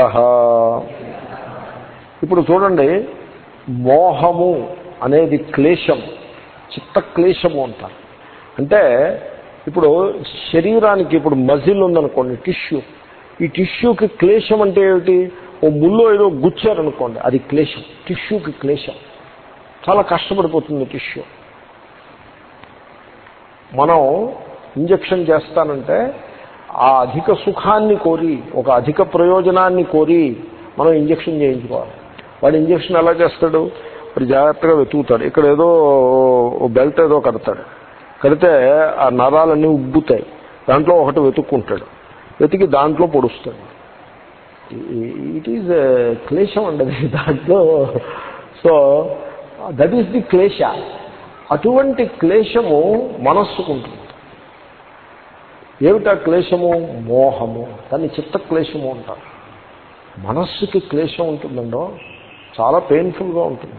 ఇప్పుడు చూడండి మోహము అనేది క్లేశం చిత్తక్లేశము అంటారు. అంటే ఇప్పుడు శరీరానికి ఇప్పుడు మజిల్ ఉందనుకోండి టిష్యూ. ఈ టిష్యూకి క్లేశం అంటే ఏమిటి? ఓ ముళ్ళు ఏదో గుచ్చారనుకోండి అది క్లేశం టిష్యూకి క్లేశం. చాలా కష్టపడిపోతుంది టిష్యూ. మనం ఇంజక్షన్ చేస్తానంటే ఆ అధిక సుఖాన్ని కోరి ఒక అధిక ప్రయోజనాన్ని కోరి మనం ఇంజక్షన్ చేయించుకోవాలి. వాడు ఇంజక్షన్ ఎలా చేస్తాడు? వాడు జాగ్రత్తగా వెతుకుతాడు. ఇక్కడ ఏదో బెల్ట్ ఏదో కడతాడు. కడితే ఆ నరాలన్నీ ఉబ్బుతాయి. దాంట్లో ఒకటి వెతుక్కుంటాడు. వెతికి దాంట్లో పొడుస్తాడు. ఇట్ ఈజ్ క్లేశం అండి దాంట్లో సో దట్ ఈస్ ది క్లేశ అటువంటి క్లేశము మనస్సుకుంటుంది. ఏమిటా క్లేశము మోహము. దాన్ని చిత్త క్లేశము అంటారు. మనస్సుకి క్లేశం ఉంటుందండో? చాలా పెయిన్ఫుల్గా ఉంటుంది.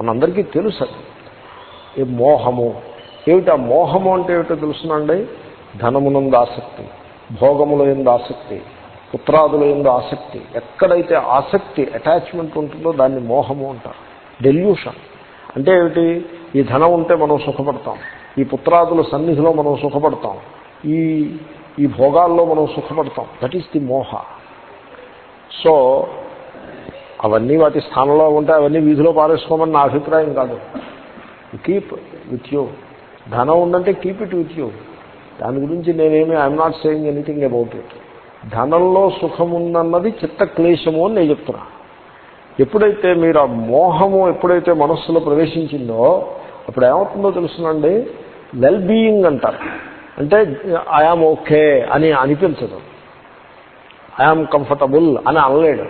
మనందరికీ తెలుసు అది. ఈ మోహము. ఏమిటా మోహము అంటే ఏమిటో తెలుసునండి ధనమునందు ఆసక్తి భోగముల ఎందు ఆసక్తి పుత్రాదుల ఎందు ఆసక్తి. ఎక్కడైతే ఆసక్తి అటాచ్మెంట్ ఉంటుందో దాన్ని మోహము అంటారు. డెల్యూషన్ అంటే ఏమిటి? ఈ ధనం ఉంటే మనం సుఖపడతాం. ఈ పుత్రాదుల సన్నిధిలో మనం సుఖపడతాం. ఈ ఈ భోగాల్లో మనం సుఖపడతాం. దట్ ఈస్ ది మోహ. సో అవన్నీ వాటి స్థానంలో ఉంటే అవన్నీ వీధిలో పారేసుకోమని నా అభిప్రాయం కాదు. కీప్ విత్ యూ ధనం ఉందంటే కీప్ ఇట్ విత్ యూ దాని గురించి నేనేమి I'm not saying anything about it ధనంలో సుఖం ఉందన్నది చిత్త క్లేశము అని నేను చెప్తున్నా. ఎప్పుడైతే మీరు ఆ మోహము ఎప్పుడైతే మనస్సులో ప్రవేశించిందో అప్పుడు ఏమవుతుందో తెలుసునండి? వెల్ బీయింగ్ అంటారు. అంటే ఐఆమ్ ఓకే అని అనిపించదు. ఐఆమ్ కంఫర్టబుల్ అని అనలేడు.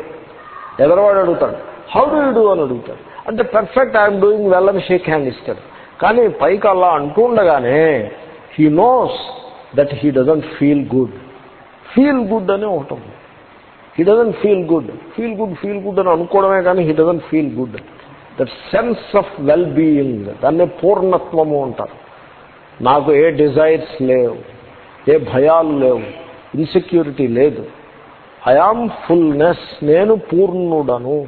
ఎదరవాడు అడుగుతాడు? హౌ డూ యూ డూ అని అడుగుతాడు. అంటే పర్ఫెక్ట్ ఐఎమ్ డూయింగ్ వెల్ అని షేక్ హ్యాండ్ ఇస్తాడు. కానీ పైకి అలా అంటూ ఉండగానే he knows that he doesn't feel good feel good అని ఒకటి ఉంది. He doesn't feel good feel good feel good అని అనుకోవడమే కానీ he doesn't feel good that sense of well being దాన్ని పూర్ణత్వము అంటారు. నాకు ఏ డిజైర్స్ లేవు ఏ భయాలు లేవు ఇన్సెక్యూరిటీ లేదు. ఐఆమ్ ఫుల్నెస్ నేను పూర్ణుడను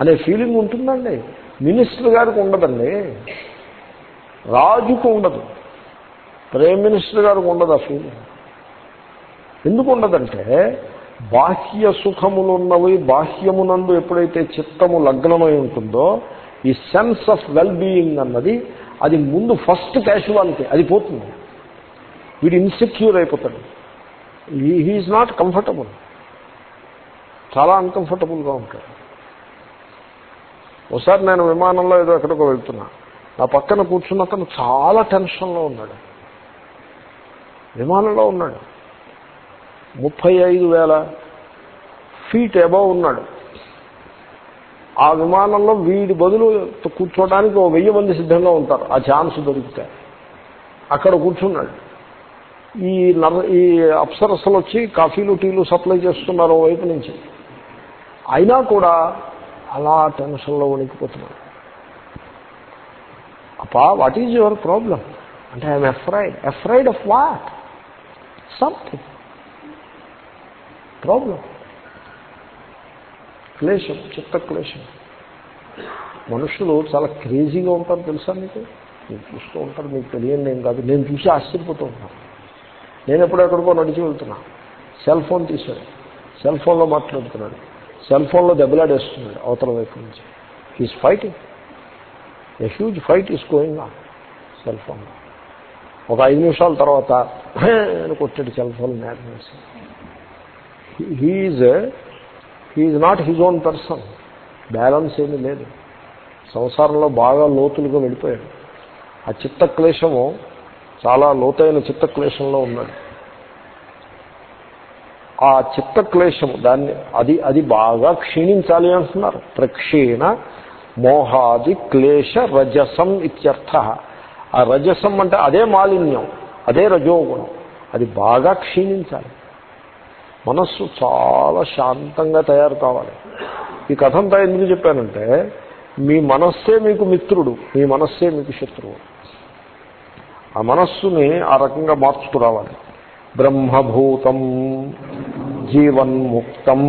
అనే ఫీలింగ్ ఉంటుందండి. మినిస్టర్ గారికి ఉండదండి. రాజుకు ఉండదు. ప్రైమ్ మినిస్టర్ గారికి ఉండదు ఆ ఫీలింగ్ ఎందుకు ఉండదంటే బాహ్య సుఖములు ఉన్నవి బాహ్యమునందు ఎప్పుడైతే చిత్తము లగ్నమై ఉంటుందో ఈ సెన్స్ ఆఫ్ వెల్ బీయింగ్ అన్నది అది ముందు ఫస్ట్ క్యాషువాలిటీ అది పోతుంది. వీడు ఇన్సెక్యూర్ అయిపోతాడు. హీఈస్ నాట్ కంఫర్టబుల్ చాలా అన్కంఫర్టబుల్గా ఉంటాడు. ఒకసారి నేను విమానంలో ఏదో ఎక్కడికో వెళ్తున్నా. నా పక్కన కూర్చున్న అతను చాలా టెన్షన్లో ఉన్నాడు. విమానంలో ఉన్నాడు. ముప్పై ఐదు వేల ఫీట్ అబౌవ్ ఉన్నాడు. ఆ విమానంలో వీడి బదులు కూర్చోవడానికి ఓ వెయ్యి మంది సిద్ధంగా ఉంటారు. ఆ ఛాన్స్ దొరికితే. అక్కడ కూర్చున్నాడు. ఈ నర్ ఈ అప్సరస్సులు వచ్చి కాఫీలు టీలు సప్లై చేస్తున్నారు ఓ వైపు నుంచి. అయినా కూడా అలా టెన్షన్లో వణికిపోతున్నాడు. అప్పా వాట్ ఈజ్ యువర్ ప్రాబ్లం అంటే I'm afraid afraid of what something problem క్లేశం చిత్త క్లేశం మనుషులు చాలా క్రేజీగా ఉంటారు తెలుసా మీకు? మీరు చూస్తూ ఉంటారు మీకు తెలియని ఏం కాదు. నేను చూసి ఆశ్చర్యపోతూ ఉంటాను. నేను ఎప్పుడెక్కడికో నడిచి వెళ్తున్నా. సెల్ ఫోన్ తీశాడు. సెల్ ఫోన్లో మాట్లాడుతున్నాడు. సెల్ ఫోన్లో దెబ్బలాడేస్తున్నాడు అవతల వైపు నుంచి. He's fighting a huge fight is going on cell ఫోన్లో ఒక ఐదు నిమిషాల తర్వాత [clears throat] నేను కొట్టాడు cell phone మ్యాగ్నెస్ he is he is not his own person balance ఏమీ లేదు. సంసారంలో బాగా లోతులుగా వెళ్ళిపోయాడు. ఆ చిత్తక్లేశము చాలా లోతైన చిత్తక్లేశంలో ఉన్నాడు ఆ చిత్తక్లేశము దాన్ని అది అది బాగా క్షీణించాలి అంటున్నారు. ప్రక్షీణ మోహాది క్లేశ రజసం ఇత్యర్థ. ఆ రజసం అంటే అదే మాలిన్యం అదే రజోగుణం. అది బాగా క్షీణించాలి. మనస్సు చాలా శాంతంగా తయారు కావాలి. ఈ కథంతా ఎందుకు చెప్పానంటే మీ మనస్సే మీకు మిత్రుడు మీ మనస్సే మీకు శత్రువు. ఆ మనస్సుని ఆ రకంగా మార్చుకురావాలి బ్రహ్మభూతం జీవన్ముక్తం.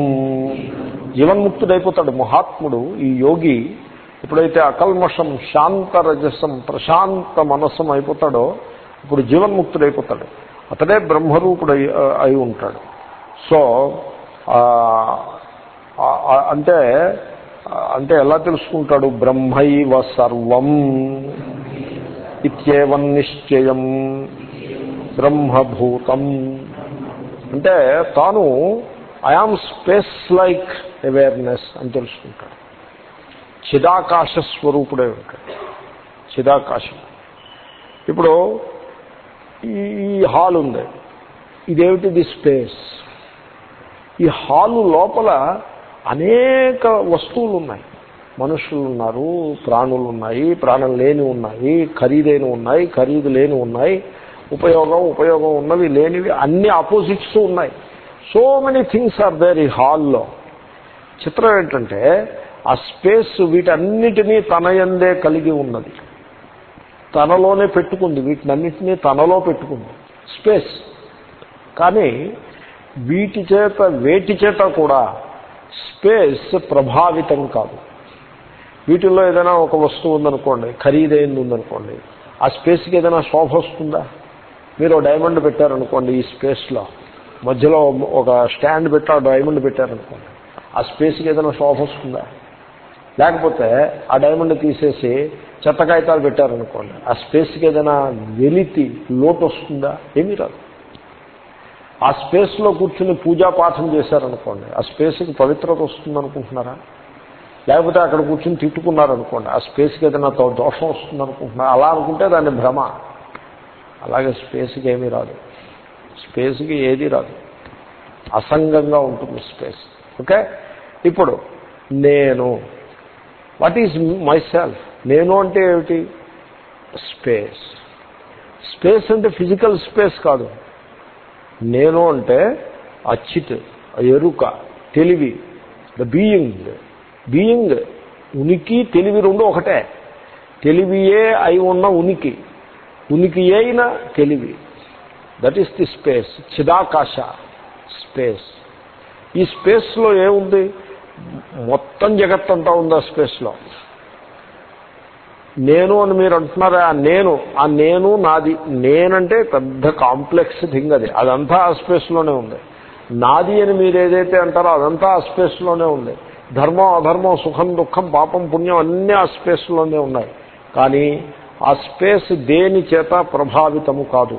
జీవన్ముక్తుడైపోతాడు మహాత్ముడు ఈ యోగి ఎప్పుడైతే అకల్మషం శాంతరజసం ప్రశాంత మనస్సం అయిపోతాడో ఇప్పుడు జీవన్ముక్తుడైపోతాడు. అతడే బ్రహ్మరూపుడు అయి ఉంటాడు. సో అంటే అంటే ఎలా తెలుసుకుంటాడు? బ్రహ్మైవ సర్వం ఇత్యేవం నిశ్చయం బ్రహ్మభూతం. అంటే తాను ఐఆమ్ స్పేస్ లైక్ అవేర్నెస్ అని తెలుసుకుంటాడు. చిదాకాశ స్వరూపుడే ఉంటాడు. చిదాకాశం. ఇప్పుడు ఈ హాల్ ఉంది ఇదేమిటిది స్పేస్ ఈ హాలు లోపల అనేక వస్తువులు ఉన్నాయి మనుషులు ఉన్నారు ప్రాణులు ఉన్నాయి ప్రాణం లేని ఉన్నాయి ఖరీదైన ఉన్నాయి ఖరీదు లేని ఉన్నాయి ఉపయోగం ఉపయోగం ఉన్నవి లేనివి అన్ని ఆపోజిట్స్ ఉన్నాయి. So many things are there ఈ హాల్లో. చిత్రం ఏంటంటే ఆ స్పేస్ వీటన్నిటినీ తనయందే కలిగి ఉన్నది. తనలోనే పెట్టుకుంది వీటినన్నింటినీ తనలో పెట్టుకుంది. స్పేస్. కానీ వీటి చేత వేటి చేత కూడా స్పేస్ ప్రభావితం కాదు. వీటిల్లో ఏదైనా ఒక వస్తువు ఉందనుకోండి ఖరీదైంది ఉందనుకోండి ఆ స్పేస్కి ఏదైనా శోభ వస్తుందా? మీరు డైమండ్ పెట్టారనుకోండి ఈ స్పేస్లో. మధ్యలో ఒక స్టాండ్ పెట్టా డైమండ్ పెట్టారనుకోండి ఆ స్పేస్కి ఏదైనా శోభ వస్తుందా? లేకపోతే ఆ డైమండ్ తీసేసి చెత్త కాగితాలు పెట్టారనుకోండి ఆ స్పేస్కి ఏదైనా వెలితి లోటు వస్తుందా? ఏమీ రాదు. ఆ స్పేస్లో కూర్చుని పూజా పాఠం చేశారనుకోండి ఆ స్పేస్కి పవిత్రత వస్తుంది అనుకుంటున్నారా లేకపోతే అక్కడ కూర్చుని తిట్టుకున్నారనుకోండి ఆ స్పేస్కి ఏదైనా దోషం వస్తుంది అనుకుంటున్నారా అలా అనుకుంటే దాన్ని భ్రమ. అలాగే స్పేస్కి ఏమీ రాదు. స్పేస్కి ఏది రాదు. అసంగంగా ఉంటుంది స్పేస్. ఓకే? ఇప్పుడు నేను వాట్ ఈజ్ మై సెల్ఫ్ నేను అంటే ఏమిటి? స్పేస్. స్పేస్ అంటే ఫిజికల్ స్పేస్ కాదు. నేను అంటే అచ్చిత్ ఎరుక తెలివి ద బీయింగ్ బీయింగ్ ఉనికి తెలివి రెండు ఒకటే. తెలివియే అయి ఉన్న ఉనికి. ఉనికి అయిన తెలివి. దట్ ఈస్ ది స్పేస్ చిదాకాశ స్పేస్ ఈ స్పేస్లో ఏముంది? మొత్తం జగత్తంతా ఉంది ఆ స్పేస్లో నేను అని మీరు అంటున్నారా? నేను. ఆ నేను నాది. నేనంటే పెద్ద కాంప్లెక్స్ థింగ్ అది. అదంతా ఆ స్పేస్లోనే ఉంది. నాది అని మీరు ఏదైతే అంటారో అదంతా ఆ స్పేస్లోనే ఉంది. ధర్మం అధర్మం సుఖం దుఃఖం పాపం పుణ్యం అన్నీ ఆ స్పేస్లోనే ఉన్నాయి. కానీ ఆ స్పేస్ దేని చేత ప్రభావితము కాదు.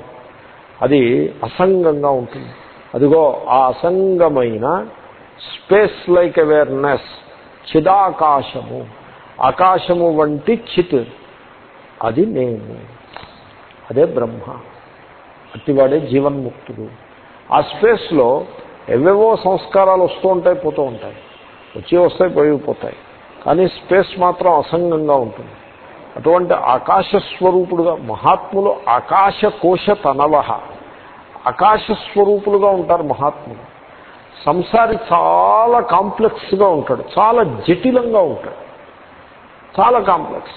అది అసంగంగా ఉంటుంది. అదిగో ఆ అసంగమైన స్పేస్ లైక్ అవేర్నెస్ చిదాకాశము. ఆకాశము వంటి చిత్. అది నేను. అదే బ్రహ్మ. అట్టివాడే జీవన్ముక్తుడు. ఆ స్పేస్లో ఎవేవో సంస్కారాలు వస్తూ ఉంటాయి పోతూ ఉంటాయి. వచ్చి వస్తాయి పోయిపోతాయి కానీ స్పేస్ మాత్రం అసంగంగా ఉంటుంది. అటువంటి ఆకాశస్వరూపుడుగా మహాత్ములు ఆకాశకోశ తనవహ. ఆకాశస్వరూపులుగా ఉంటారు మహాత్ములు. సంసారి చాలా కాంప్లెక్స్గా ఉంటాడు చాలా జటిలంగా ఉంటాడు. చాలా కాంప్లెక్స్.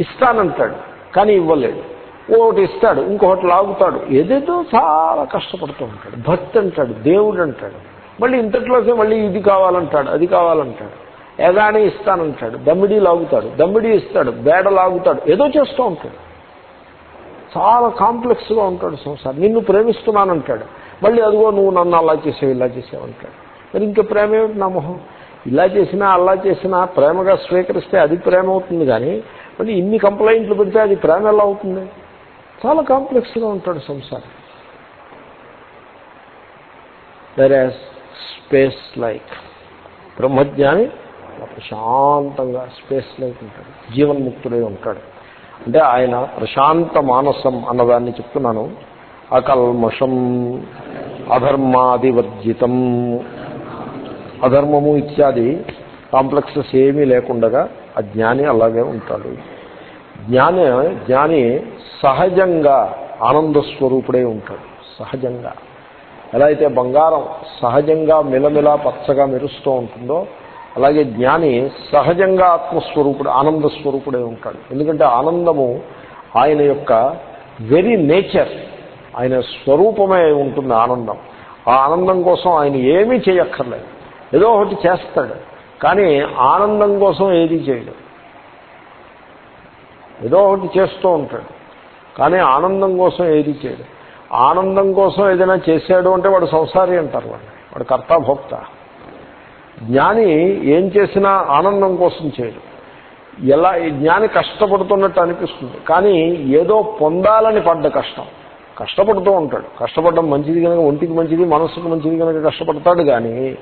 ఇస్తానంటాడు కానీ ఇవ్వలేడు. ఒకటి ఇస్తాడు ఇంకొకటి లాగుతాడు. ఏదేదో చాలా కష్టపడుతూ ఉంటాడు. భక్తి అంటాడు దేవుడు అంటాడు. మళ్ళీ ఇంతట్లోకి మళ్ళీ ఇది కావాలంటాడు అది కావాలంటాడు. ఎగాని ఇస్తానంటాడు దమ్మిడి లాగుతాడు దమ్మిడి ఇస్తాడు బేడ లాగుతాడు ఏదో చేస్తూ ఉంటాడు. చాలా కాంప్లెక్స్గా ఉంటాడు సంసారం. నిన్ను ప్రేమిస్తున్నానంటాడు. మళ్ళీ అదిగో నువ్వు నన్ను అలా చేసావు ఇలా చేసావు అంటాడు. మరి ఇంకా ప్రేమ ఏమిటి నా మొహం? ఇలా చేసినా అలా చేసినా ప్రేమగా స్వీకరిస్తే అది ప్రేమ అవుతుంది కానీ మళ్ళీ ఇన్ని కంప్లైంట్లు పెడితే అది ప్రేమ ఎలా అవుతుంది? చాలా కాంప్లెక్స్గా ఉంటాడు సంసారం. దర్ స్పేస్ లైక్ బ్రహ్మజ్ఞాని ప్రశాంతంగా స్పేస్ లైక్ ఉంటాడు. జీవన్ముక్తుడై ఉంటాడు. అంటే ఆయన ప్రశాంత మానసం అన్నదాన్ని చెప్తున్నాను. అకల్మషం అధర్మాదివర్జితం. అధర్మము ఇత్యాది కాంప్లెక్సెస్ ఏమీ లేకుండగా ఆ జ్ఞాని అలాగే ఉంటాడు. జ్ఞాని జ్ఞాని సహజంగా ఆనందస్వరూపుడై ఉంటాడు. సహజంగా. ఎలా అయితే బంగారం సహజంగా మిలమిలా పచ్చగా మెరుస్తూ ఉంటుందో అలాగే జ్ఞాని సహజంగా ఆత్మస్వరూపుడు ఆనంద స్వరూపుడై ఉంటాడు. ఎందుకంటే ఆనందము ఆయన యొక్క వెరీ నేచర్ ఆయన స్వరూపమే ఉంటుంది ఆనందం. ఆ ఆనందం కోసం ఆయన ఏమీ చేయక్కర్లేదు. ఏదో ఒకటి చేస్తాడు. కానీ ఆనందం కోసం ఏది చేయడు. ఏదో ఒకటి చేస్తూ ఉంటాడు. కానీ ఆనందం కోసం ఏది చేయడు. ఆనందం కోసం ఏదైనా చేశాడు అంటే వాడు సంసారి అంటారు వాడు. వాడు కర్తాభోక్త. జ్ఞాని ఏం చేసినా ఆనందం కోసం చేయడు. ఎలా జ్ఞాని కష్టపడుతున్నట్టు అనిపిస్తుంది. కానీ ఏదో పొందాలని పడ్డ కష్టం. కష్టపడుతూ ఉంటాడు. కష్టపడడం మంచిది కనుక ఒంటికి మంచిది మనస్సుకు మంచిది కనుక కష్టపడతాడు కానీ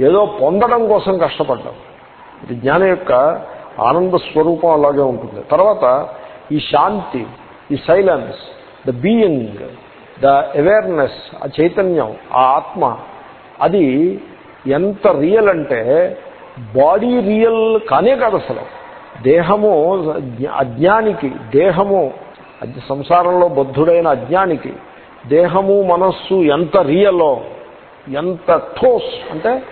ఏదో పొందడం కోసం కష్టపడ్డాం. ఇది జ్ఞానం యొక్క ఆనంద స్వరూపం అలాగే ఉంటుంది. తర్వాత ఈ శాంతి ఈ silence the being the awareness ఆ చైతన్యం ఆ ఆత్మ అది ఎంత రియల్ అంటే బాడీ రియల్ కానే కాదు అసలు. దేహము అజ్ఞానికి దేహము సంసారంలో బద్ధుడైన అజ్ఞానికి దేహము మనస్సు ఎంత రియలో ఎంత ఠోస్ అంటే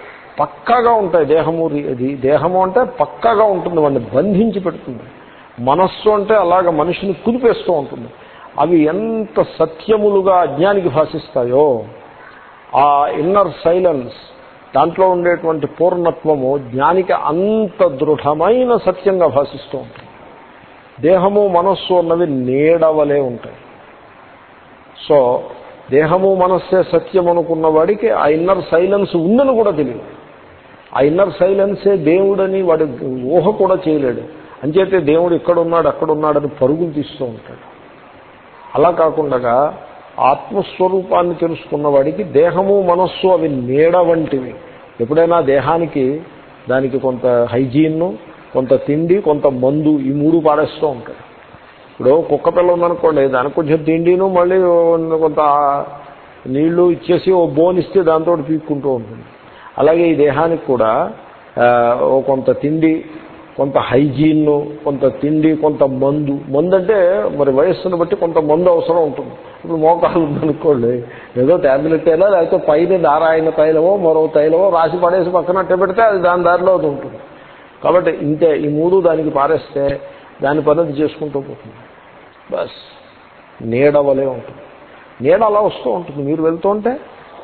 పక్కాగా ఉంటాయి దేహము దేహము అంటే పక్కాగా ఉంటుంది వాడిని బంధించి పెడుతుంది. మనస్సు అంటే అలాగ మనిషిని కుదిపేస్తూ ఉంటుంది. అవి ఎంత సత్యములుగా అజ్ఞానికి భాషిస్తాయో ఆ ఇన్నర్ సైలెన్స్ దాంట్లో ఉండేటువంటి పూర్ణత్వము జ్ఞానికి అంత దృఢమైన సత్యంగా భాషిస్తూ ఉంటుంది. దేహము మనస్సు అన్నవి నీడవలే ఉంటాయి. సో దేహము మనస్సే సత్యం అనుకున్న వాడికి ఆ ఇన్నర్ సైలెన్స్ ఉందని కూడా తెలియదు. ఆ ఇన్నర్ సైలెన్సే దేవుడని వాడి ఊహ కూడా చేయలేడు. అంచేతే దేవుడు ఇక్కడున్నాడు అక్కడున్నాడని పరుగులు తీస్తూ ఉంటాడు. అలా కాకుండా ఆత్మస్వరూపాన్ని తెలుసుకున్న వాడికి దేహము మనస్సు అవి నీడ వంటివి. ఎప్పుడైనా దేహానికి దానికి కొంత హైజీన్ను కొంత తిండి కొంత మందు ఈ మూడు పాడేస్తూ ఉంటాడు. ఇప్పుడు కుక్క పిల్ల ఉందనుకోండి దానికి కొంచెం తిండిను మళ్ళీ కొంత నీళ్ళు ఇచ్చేసి ఓ బోన్ ఇస్తే దాంతో పీక్కుంటూ ఉంటుంది. అలాగే ఈ దేహానికి కూడా కొంత తిండి కొంత హైజీన్ కొంత తిండి కొంత మందు. మందు అంటే మరి వయస్సును బట్టి కొంత మందు అవసరం ఉంటుంది. ఇప్పుడు మోకాలు ఉందనుకోండి ఏదో ట్యాబ్లెట్ అయినా లేకపోతే పైన నారాయణ తైలమో మరో తైలమో రాసి పడేసి పక్కన పెడితే అది దాని దారిలో అది ఉంటుంది. కాబట్టి ఇంతే ఈ మూడు దానికి పారేస్తే దాని పద్ధతి చేసుకుంటూ పోతుంది. బస్. నీడ వలే ఉంటుంది. నీడ అలా వస్తూ ఉంటుంది. మీరు వెళ్తూ ఉంటే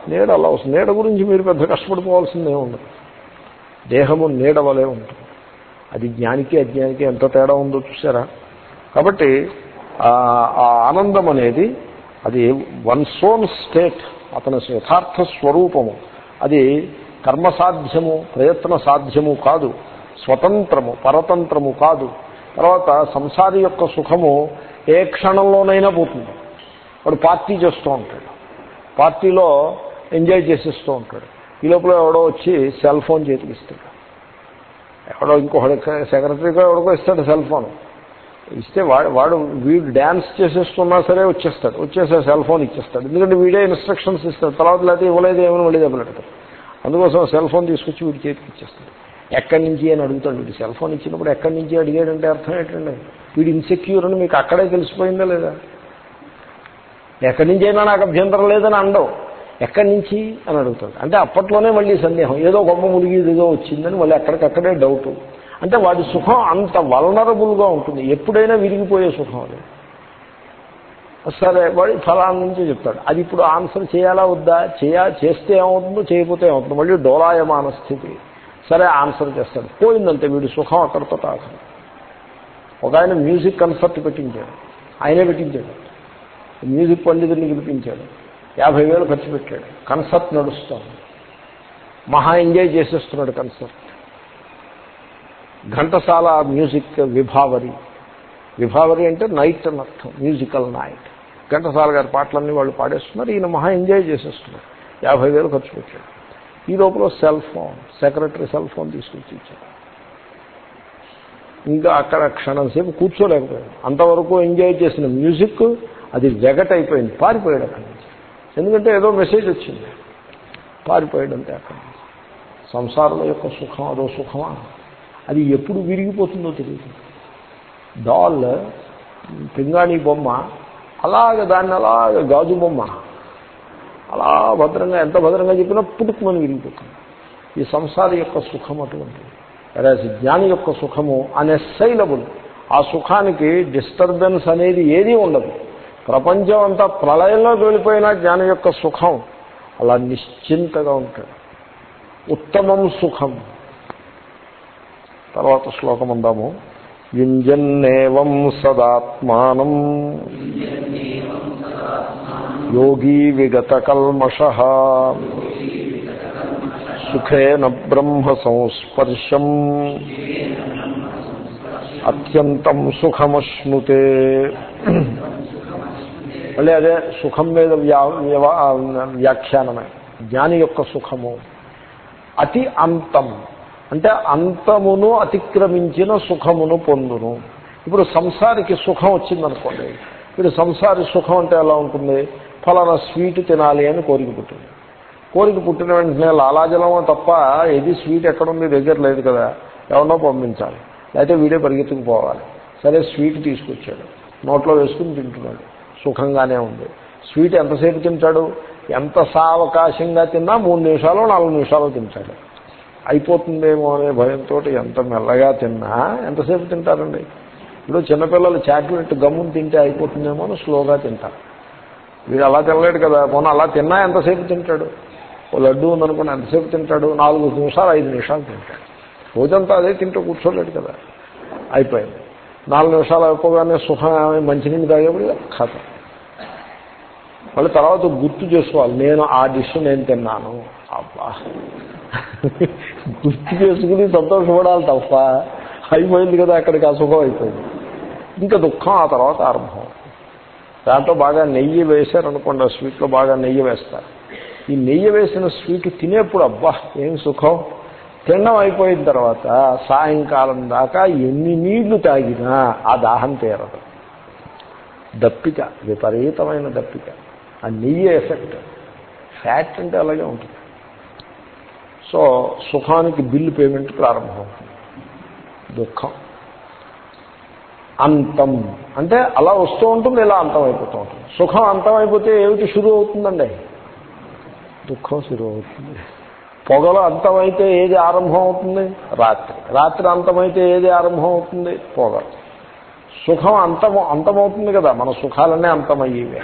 నీడ అలా వస్తుంది. నీడ గురించి మీరు పెద్ద కష్టపడిపోవాల్సిందే ఉండదు. దేహము నీడ వలే ఉంటుంది. అది జ్ఞానికి అజ్ఞానికి ఎంత తేడా ఉందో చూసారా కాబట్టి ఆ ఆనందం అనేది అది వన్ సోన్ స్టేట్ అతని యథార్థ స్వరూపము. అది కర్మసాధ్యము ప్రయత్న సాధ్యము కాదు. స్వతంత్రము పరతంత్రము కాదు. తర్వాత సంసారి యొక్క సుఖము ఏ క్షణంలోనైనా పోతుంది. వాడు పార్టీ చేస్తూ ఉంటాడు. పార్టీలో ఎంజాయ్ చేసేస్తూ ఉంటాడు. ఈ లోపల ఎవడో వచ్చి సెల్ ఫోన్ చేతికి ఇస్తాడు. ఎవడో ఇంకొకడు సెక్రటరీగా ఎవడికో ఇస్తాడు సెల్ ఫోన్. ఇస్తే వాడు వాడు వీడు డ్యాన్స్ చేసేస్తున్నా సరే వచ్చేస్తాడు. వచ్చేసే సెల్ ఫోన్ ఇచ్చేస్తాడు. ఎందుకంటే వీడే ఇన్స్ట్రక్షన్స్ ఇస్తాడు. తర్వాత లేకపోతే ఇవ్వలేదు ఏమని మళ్ళీ దెబ్బలాడతాడు అందుకోసం సెల్ ఫోన్ తీసుకొచ్చి వీడి చేతికి ఇచ్చేస్తాడు. ఎక్కడి నుంచి అని అడుగుతాడు వీడు. సెల్ ఫోన్ ఇచ్చినప్పుడు ఎక్కడి నుంచి అడిగాడంటే అర్థం ఏంటండి? వీడు ఇన్సెక్యూర్ అని మీకు అక్కడే తెలిసిపోయిందా లేదా? ఎక్కడి నుంచి అయినా నాకు అభ్యంతరం లేదని అండవు. ఎక్కడి నుంచి అని అడుగుతాడు. అంటే అప్పట్లోనే మళ్ళీ సందేహం. ఏదో గొప్ప మునిగి ఏదో వచ్చిందని మళ్ళీ అక్కడికక్కడే డౌట్ అంటే వాడి సుఖం అంత వలనరబుల్గా ఉంటుంది. ఎప్పుడైనా విరిగిపోయే సుఖం అది. సరే వాడి ఫలాన్ని నుంచి చెప్తాడు. అది ఇప్పుడు ఆన్సర్ చేయాలా వద్దా? చేయా చేస్తే ఏమవుతుందో చేయకపోతే ఏమవుతుందో. మళ్ళీ డోలాయమాన స్థితి. సరే ఆన్సర్ చేస్తాడు. పోయిందంటే వీడి సుఖం అక్కడితో ఆఖరు ఒక ఆయన మ్యూజిక్ కన్సర్ట్ పెట్టించాడు. ఆయనే పెట్టించాడు. మ్యూజిక్ పండితుడిని పిలిపించాడు యాభై వేలు ఖర్చు పెట్టాడు. కన్సర్ట్ నడుస్తాం మహా ఎంజాయ్ చేసేస్తున్నాడు కన్సర్ట్. ఘంటసాల మ్యూజిక్ విభావరి. విభావరి అంటే నైట్ అని అర్థం మ్యూజికల్ నైట్. ఘంటసాల గారి పాటలన్నీ వాళ్ళు పాడేస్తున్నారు. ఈయన మహా ఎంజాయ్ చేసేస్తున్నారు యాభై వేలు ఖర్చు పెట్టాడు. ఈ లోపల cell phone secretary cell phone తీసుకొచ్చి ఇచ్చాడు. ఇంకా అక్కడ క్షణం సేపు కూర్చోలేకపోయాడు. అంతవరకు ఎంజాయ్ చేసిన మ్యూజిక్ అది వెగటైపోయింది పారిపోయాడు అక్కడ. ఎందుకంటే ఏదో మెసేజ్ వచ్చింది. పారిపోయాడంతే అక్కడ. సంసారం యొక్క సుఖం అదో సుఖమా? అది ఎప్పుడు విరిగిపోతుందో తెలియదు. డాల్ పింగాణి బొమ్మ అలాగ దాన్ని అలాగ గాజు బొమ్మ అలా భద్రంగా ఎంత భద్రంగా చెప్పినా పుట్టుకుమని విరిగిపోతుంది. ఈ సంసార యొక్క సుఖం అటువంటిది. జ్ఞాని యొక్క సుఖము అనెస్సైలబుల్ ఆ సుఖానికి డిస్టర్బెన్స్ అనేది ఏదీ ఉండదు. ప్రపంచం అంతా ప్రళయంలోకి వెళ్ళిపోయిన జ్ఞానం యొక్క సుఖం అలా నిశ్చింతగా ఉంటాడు. ఉత్తమం సుఖం. తర్వాత శ్లోకం అందాము. యుంజన్నేవం సదాత్మానం. యోగీ విగత కల్మష. సుఖేన బ్రహ్మ సంస్పర్శం. అత్యంతం సుఖమశ్నుతే. మళ్ళీ అదే సుఖం మీద వ్యాఖ్యానమే. జ్ఞాని యొక్క సుఖము. అతి అంతం. అంటే అంతమును అతిక్రమించిన సుఖమును పొందును. ఇప్పుడు సంసారికి సుఖం వచ్చిందనుకోండి. ఇప్పుడు సంసారి సుఖం అంటే ఎలా ఉంటుంది? ఫలానా స్వీట్ తినాలి అని కోరిక పుట్టింది. కోరిక పుట్టిన వెంటనే లాలాజలమో తప్ప ఏది స్వీట్ ఎక్కడుంది దగ్గర లేదు కదా. ఎవరినో పంపించాలి. లేకపోతే వీడే పరిగెత్తుకుపోవాలి సరే స్వీట్ తీసుకొచ్చాడు. నోట్లో వేసుకుని తింటున్నాడు. సుఖంగానే ఉంది. స్వీట్ ఎంతసేపు తింటాడు? ఎంత సావకాశంగా తిన్నా మూడు నిమిషాలు నాలుగు నిమిషాలు తింటాడు. అయిపోతుందేమో అనే భయంతో ఎంత మెల్లగా తిన్నా ఎంతసేపు తింటారండి? ఇప్పుడు చిన్నపిల్లలు చాక్లెట్ గమ్మును తింటే అయిపోతుందేమో అని స్లోగా తింటారు. వీడు అలా తినలేడు కదా మొన్న అలా తిన్నా ఎంతసేపు తింటాడు? ఓ లడ్డు ఉందనుకుని ఎంతసేపు తింటాడు? నాలుగు నిమిషాలు ఐదు నిమిషాలు తింటాడు. రోజంతా అదే తింటూ కూర్చోలేడు కదా. అయిపోయింది. నాలుగు నిమిషాలు అయిపోగానే సుఖం మంచినీళ్ళు తాగేప్పుడు కథ మళ్ళీ తర్వాత గుర్తు చేసుకోవాలి నేను ఆ డిష్ నేను తిన్నాను. అబ్బా. గుర్తు చేసుకుని సంతోషపడాలి తప్ప అయిపోయింది కదా అక్కడికి సుఖం అయిపోయింది. ఇంకా దుఃఖం ఆ తర్వాత ఆరంభం. దాంట్లో బాగా నెయ్యి వేశారనుకోండి ఆ స్వీట్లో బాగా నెయ్యి వేస్తారు. ఈ నెయ్యి వేసిన స్వీట్ తినేప్పుడు అబ్బా ఏం సుఖం? తినడం అయిపోయిన తర్వాత సాయంకాలం దాకా ఎన్ని నీళ్ళు తాగినా ఆ దాహం తీరదు. దప్పిక విపరీతమైన దప్పిక. ఆ నెయ్యి ఎఫెక్ట్. ఫ్యాట్ అంటే అలాగే ఉంటుంది. సో సుఖానికి బిల్లు పేమెంట్ ప్రారంభమవుతుంది. దుఃఖం. అంతం. అంటే అలా వస్తూ ఉంటుంది ఇలా అంతం అయిపోతూ ఉంటుంది. సుఖం అంతం అయిపోతే ఏమిటి? షురు అవుతుందండి. దుఃఖం షురు అవుతుంది. పొగలు అంతమైతే ఏది ఆరంభం అవుతుంది రాత్రి. రాత్రి అంతమైతే ఏది ఆరంభం అవుతుంది పొగలు సుఖం అంతం అంతమవుతుంది కదా? మన సుఖాలన్నీ అంతమయ్యేవే.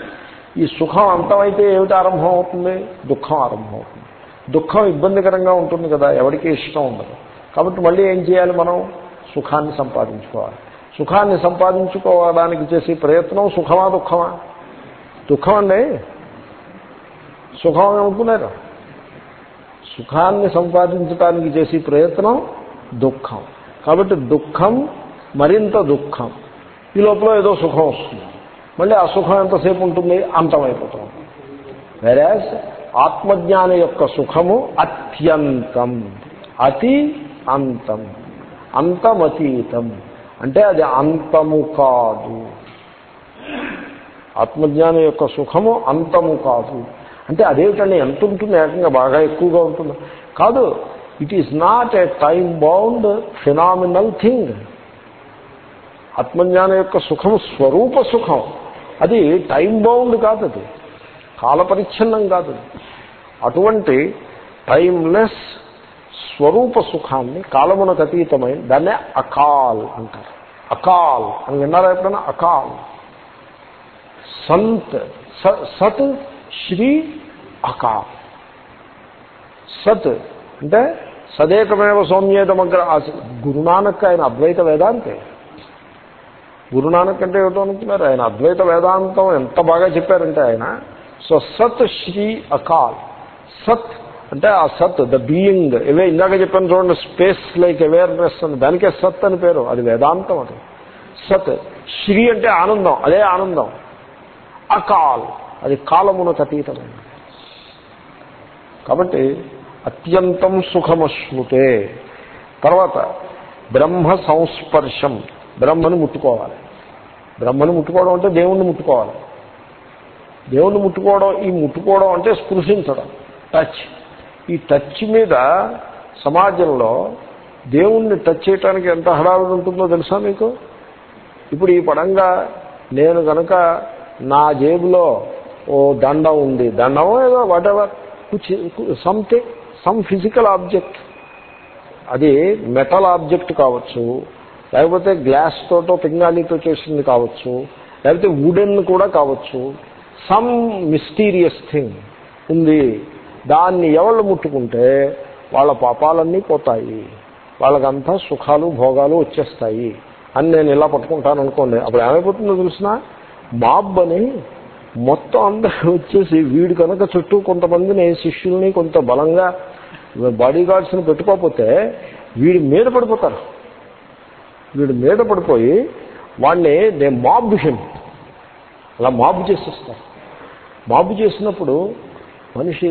ఈ సుఖం అంతమైతే ఏమిటి ఆరంభం అవుతుంది దుఃఖం ఆరంభం అవుతుంది దుఃఖం ఇబ్బందికరంగా ఉంటుంది కదా? ఎవరికి ఇష్టం ఉండదు. కాబట్టి మళ్ళీ ఏం చేయాలి మనం? సుఖాన్ని సంపాదించుకోవాలి. సుఖాన్ని సంపాదించుకోవడానికి చేసే ప్రయత్నం సుఖమా దుఃఖమా? దుఃఖం అండి సుఖం అనుకున్నారు సుఖాన్ని సంపాదించడానికి చేసే ప్రయత్నం దుఃఖం. కాబట్టి దుఃఖం మరింత దుఃఖం. ఈ లోపల ఏదో సుఖం వస్తుంది. మళ్ళీ ఆ సుఖం ఎంతసేపు ఉంటుంది? అంతమైపోతుంది. వెరాజ్ ఆత్మజ్ఞాన యొక్క సుఖము అత్యంతం. అతి అంతం. అంతమతీతం. అంటే అది అంతము కాదు. ఆత్మజ్ఞానం యొక్క సుఖము అంతము కాదు. అంటే అదేమిటండి ఎంత ఉంటుంది ఏకంగా బాగా ఎక్కువగా ఉంటుంది. కాదు it is not a time bound phenomenal thing ఆత్మజ్ఞానం యొక్క సుఖం స్వరూప సుఖం. అది టైం బౌండ్ కాదు అది కాలపరిచ్ఛిన్నం కాదు అటువంటి టైమ్లెస్ స్వరూప సుఖాన్ని కాలమునకు అతీతమైన దాన్నే అకాల్ అంటారు. అకాల్. అని విన్నారా ఎప్పుడైనా? అకాల్. సంత్ సత్ శ్రీ అకాల్ సత్ అంటే సదేకమేవ సౌమ్యేతమగ్ర గురునానక్ ఆయన అద్వైత వేదాంతే. గురునానక్ అంటే ఏమిటో అనుకున్నారు? ఆయన అద్వైత వేదాంతం ఎంత బాగా చెప్పారంటే ఆయన సో సత్ శ్రీ అకాల్ సత్ అంటే ఆ సత్ ద బీయింగ్. ఇవే ఇందాక చెప్పాను చూడండి స్పేస్ లైక్ అవేర్నెస్ అని. దానికే సత్ అని పేరు. అది వేదాంతం అది. సత్ శ్రీ అంటే ఆనందం అదే ఆనందం. అకాల్. అది కాలమునకు అతీతమైనది కాబట్టి అత్యంతం సుఖమశ్నుతే. తర్వాత బ్రహ్మ సంస్పర్శం. బ్రహ్మను ముట్టుకోవాలి. బ్రహ్మను ముట్టుకోవడం అంటే దేవుణ్ణి ముట్టుకోవాలి. దేవుణ్ణి ముట్టుకోవడం ఈ ముట్టుకోవడం అంటే స్పృశించడం టచ్. ఈ టచ్ మీద సమాజంలో దేవుణ్ణి టచ్ చేయటానికి ఎంత హడావిడి ఉంటుందో తెలుసా మీకు? ఇప్పుడు ఈ పడంగా నేను కనుక నా జేబులో ఓ దండం ఉంది. దండమో ఏదో whatever something some physical object అది మెటల్ ఆబ్జెక్ట్ కావచ్చు. లేకపోతే గ్లాస్ తోటో పింగాణితో చేసింది కావచ్చు. లేకపోతే వుడెన్ కూడా కావచ్చు. సమ్ మిస్టీరియస్ థింగ్ ఉంది. దాన్ని ఎవళ్ళు ముట్టుకుంటే వాళ్ళ పాపాలన్నీ పోతాయి. వాళ్ళకంతా సుఖాలు భోగాలు వచ్చేస్తాయి. అని నేను ఇలా పట్టుకుంటాను అనుకోండి అప్పుడు ఏమైపోతుందో తెలిసిన? మాబ్ అని మొత్తం అందరూ వచ్చేసి వీడు కనుక చుట్టూ కొంతమందిని శిష్యుల్ని కొంత బలంగా బాడీ గార్డ్స్ని పెట్టుకోకపోతే వీడి మీద పడిపోతారు. వీడు మీద పడిపోయి వాడిని దే మాబ్ హిమ్. అలా మాబ్ చేసేస్తారు. మాబ్ చేసినప్పుడు మనిషి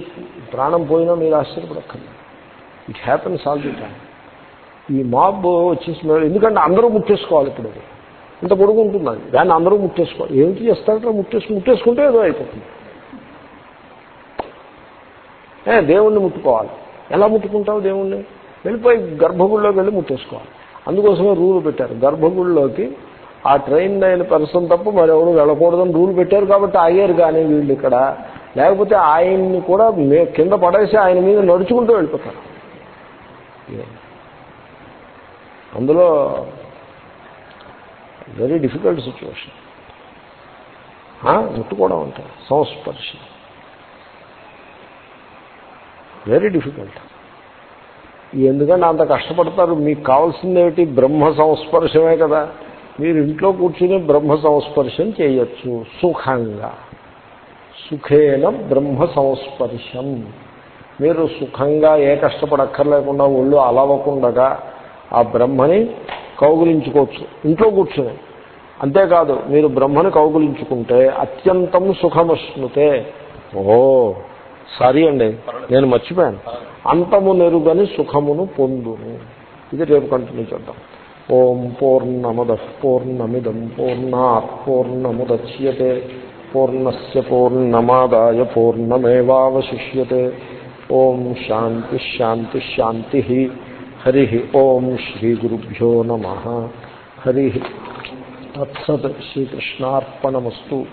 ప్రాణం పోయినా మీరు ఆశ్చర్యపడక్కర్లేదు. It happens all the time ఈ మాబ్ వచ్చేసిన ఎందుకంటే అందరూ ముట్టేసుకోవాలి ఇప్పుడు ఇంత పొడుగు ఉంటుంది అది దాన్ని అందరూ ముట్టేసుకో ఏమిటి చేస్తారంటే ముట్టేసు ముట్టేసుకుంటే ఏదో అయిపోతుంది. ఏ దేవుణ్ణి ముట్టుకోవాలి. ఎలా ముట్టుకుంటావు దేవుణ్ణి? వెళ్ళిపోయి గర్భగుడిలోకి వెళ్ళి ముట్టేసుకోవాలి. అందుకోసమే రూల్ పెట్టారు. గర్భగుడిలోకి ఆ ట్రైన్ అయిన పర్సన్ తప్ప మరెవరు వెళ్ళకూడదని రూల్ పెట్టారు కాబట్టి ఆగారు కానీ వీళ్ళు ఇక్కడ. లేకపోతే ఆయన్ని కూడా కింద పడేసి ఆయన మీద నడుచుకుంటూ వెళ్ళిపోతారు. అందులో వెరీ డిఫికల్ట్ సిచ్యువేషన్ ముట్టుకోవడం అంటే సంస్పర్శ. వెరీ డిఫికల్ట్ ఎందుకంటే అంత కష్టపడతారు. మీకు కావాల్సిందేమిటి బ్రహ్మ సంస్పర్శమే కదా. మీరు ఇంట్లో కూర్చుని బ్రహ్మ సంస్పర్శం చేయొచ్చు. సుఖంగా. సుఖేన బ్రహ్మ సంస్పర్శం. మీరు సుఖంగా ఏ కష్టపడక్కర్లేకుండా ఒళ్ళు అలవకుండగా ఆ బ్రహ్మని కౌగులించుకోవచ్చు. ఇంట్లో కూర్చుని. అంతేకాదు మీరు బ్రహ్మని కౌగులించుకుంటే అత్యంతం సుఖమశ్నుతే. ఓ సారీ అండి నేను మర్చిపోయాను. అంతము నెరుగని సుఖమును పొందును. ఇది రేపు కంటిన్యూ చేద్దాం. ఓం పూర్ణమద పూర్ణమిదం పూర్ణా పూర్ణముద్యతే. పూర్ణస్ పూర్ణమాదాయ పూర్ణమేవాశిష్యే ఓం శాంతి. శాంతి శాంతి హరి ఓం శ్రీ గురుభ్యో నమ హరి తత్సత్ శ్రీకృష్ణార్పణమస్తు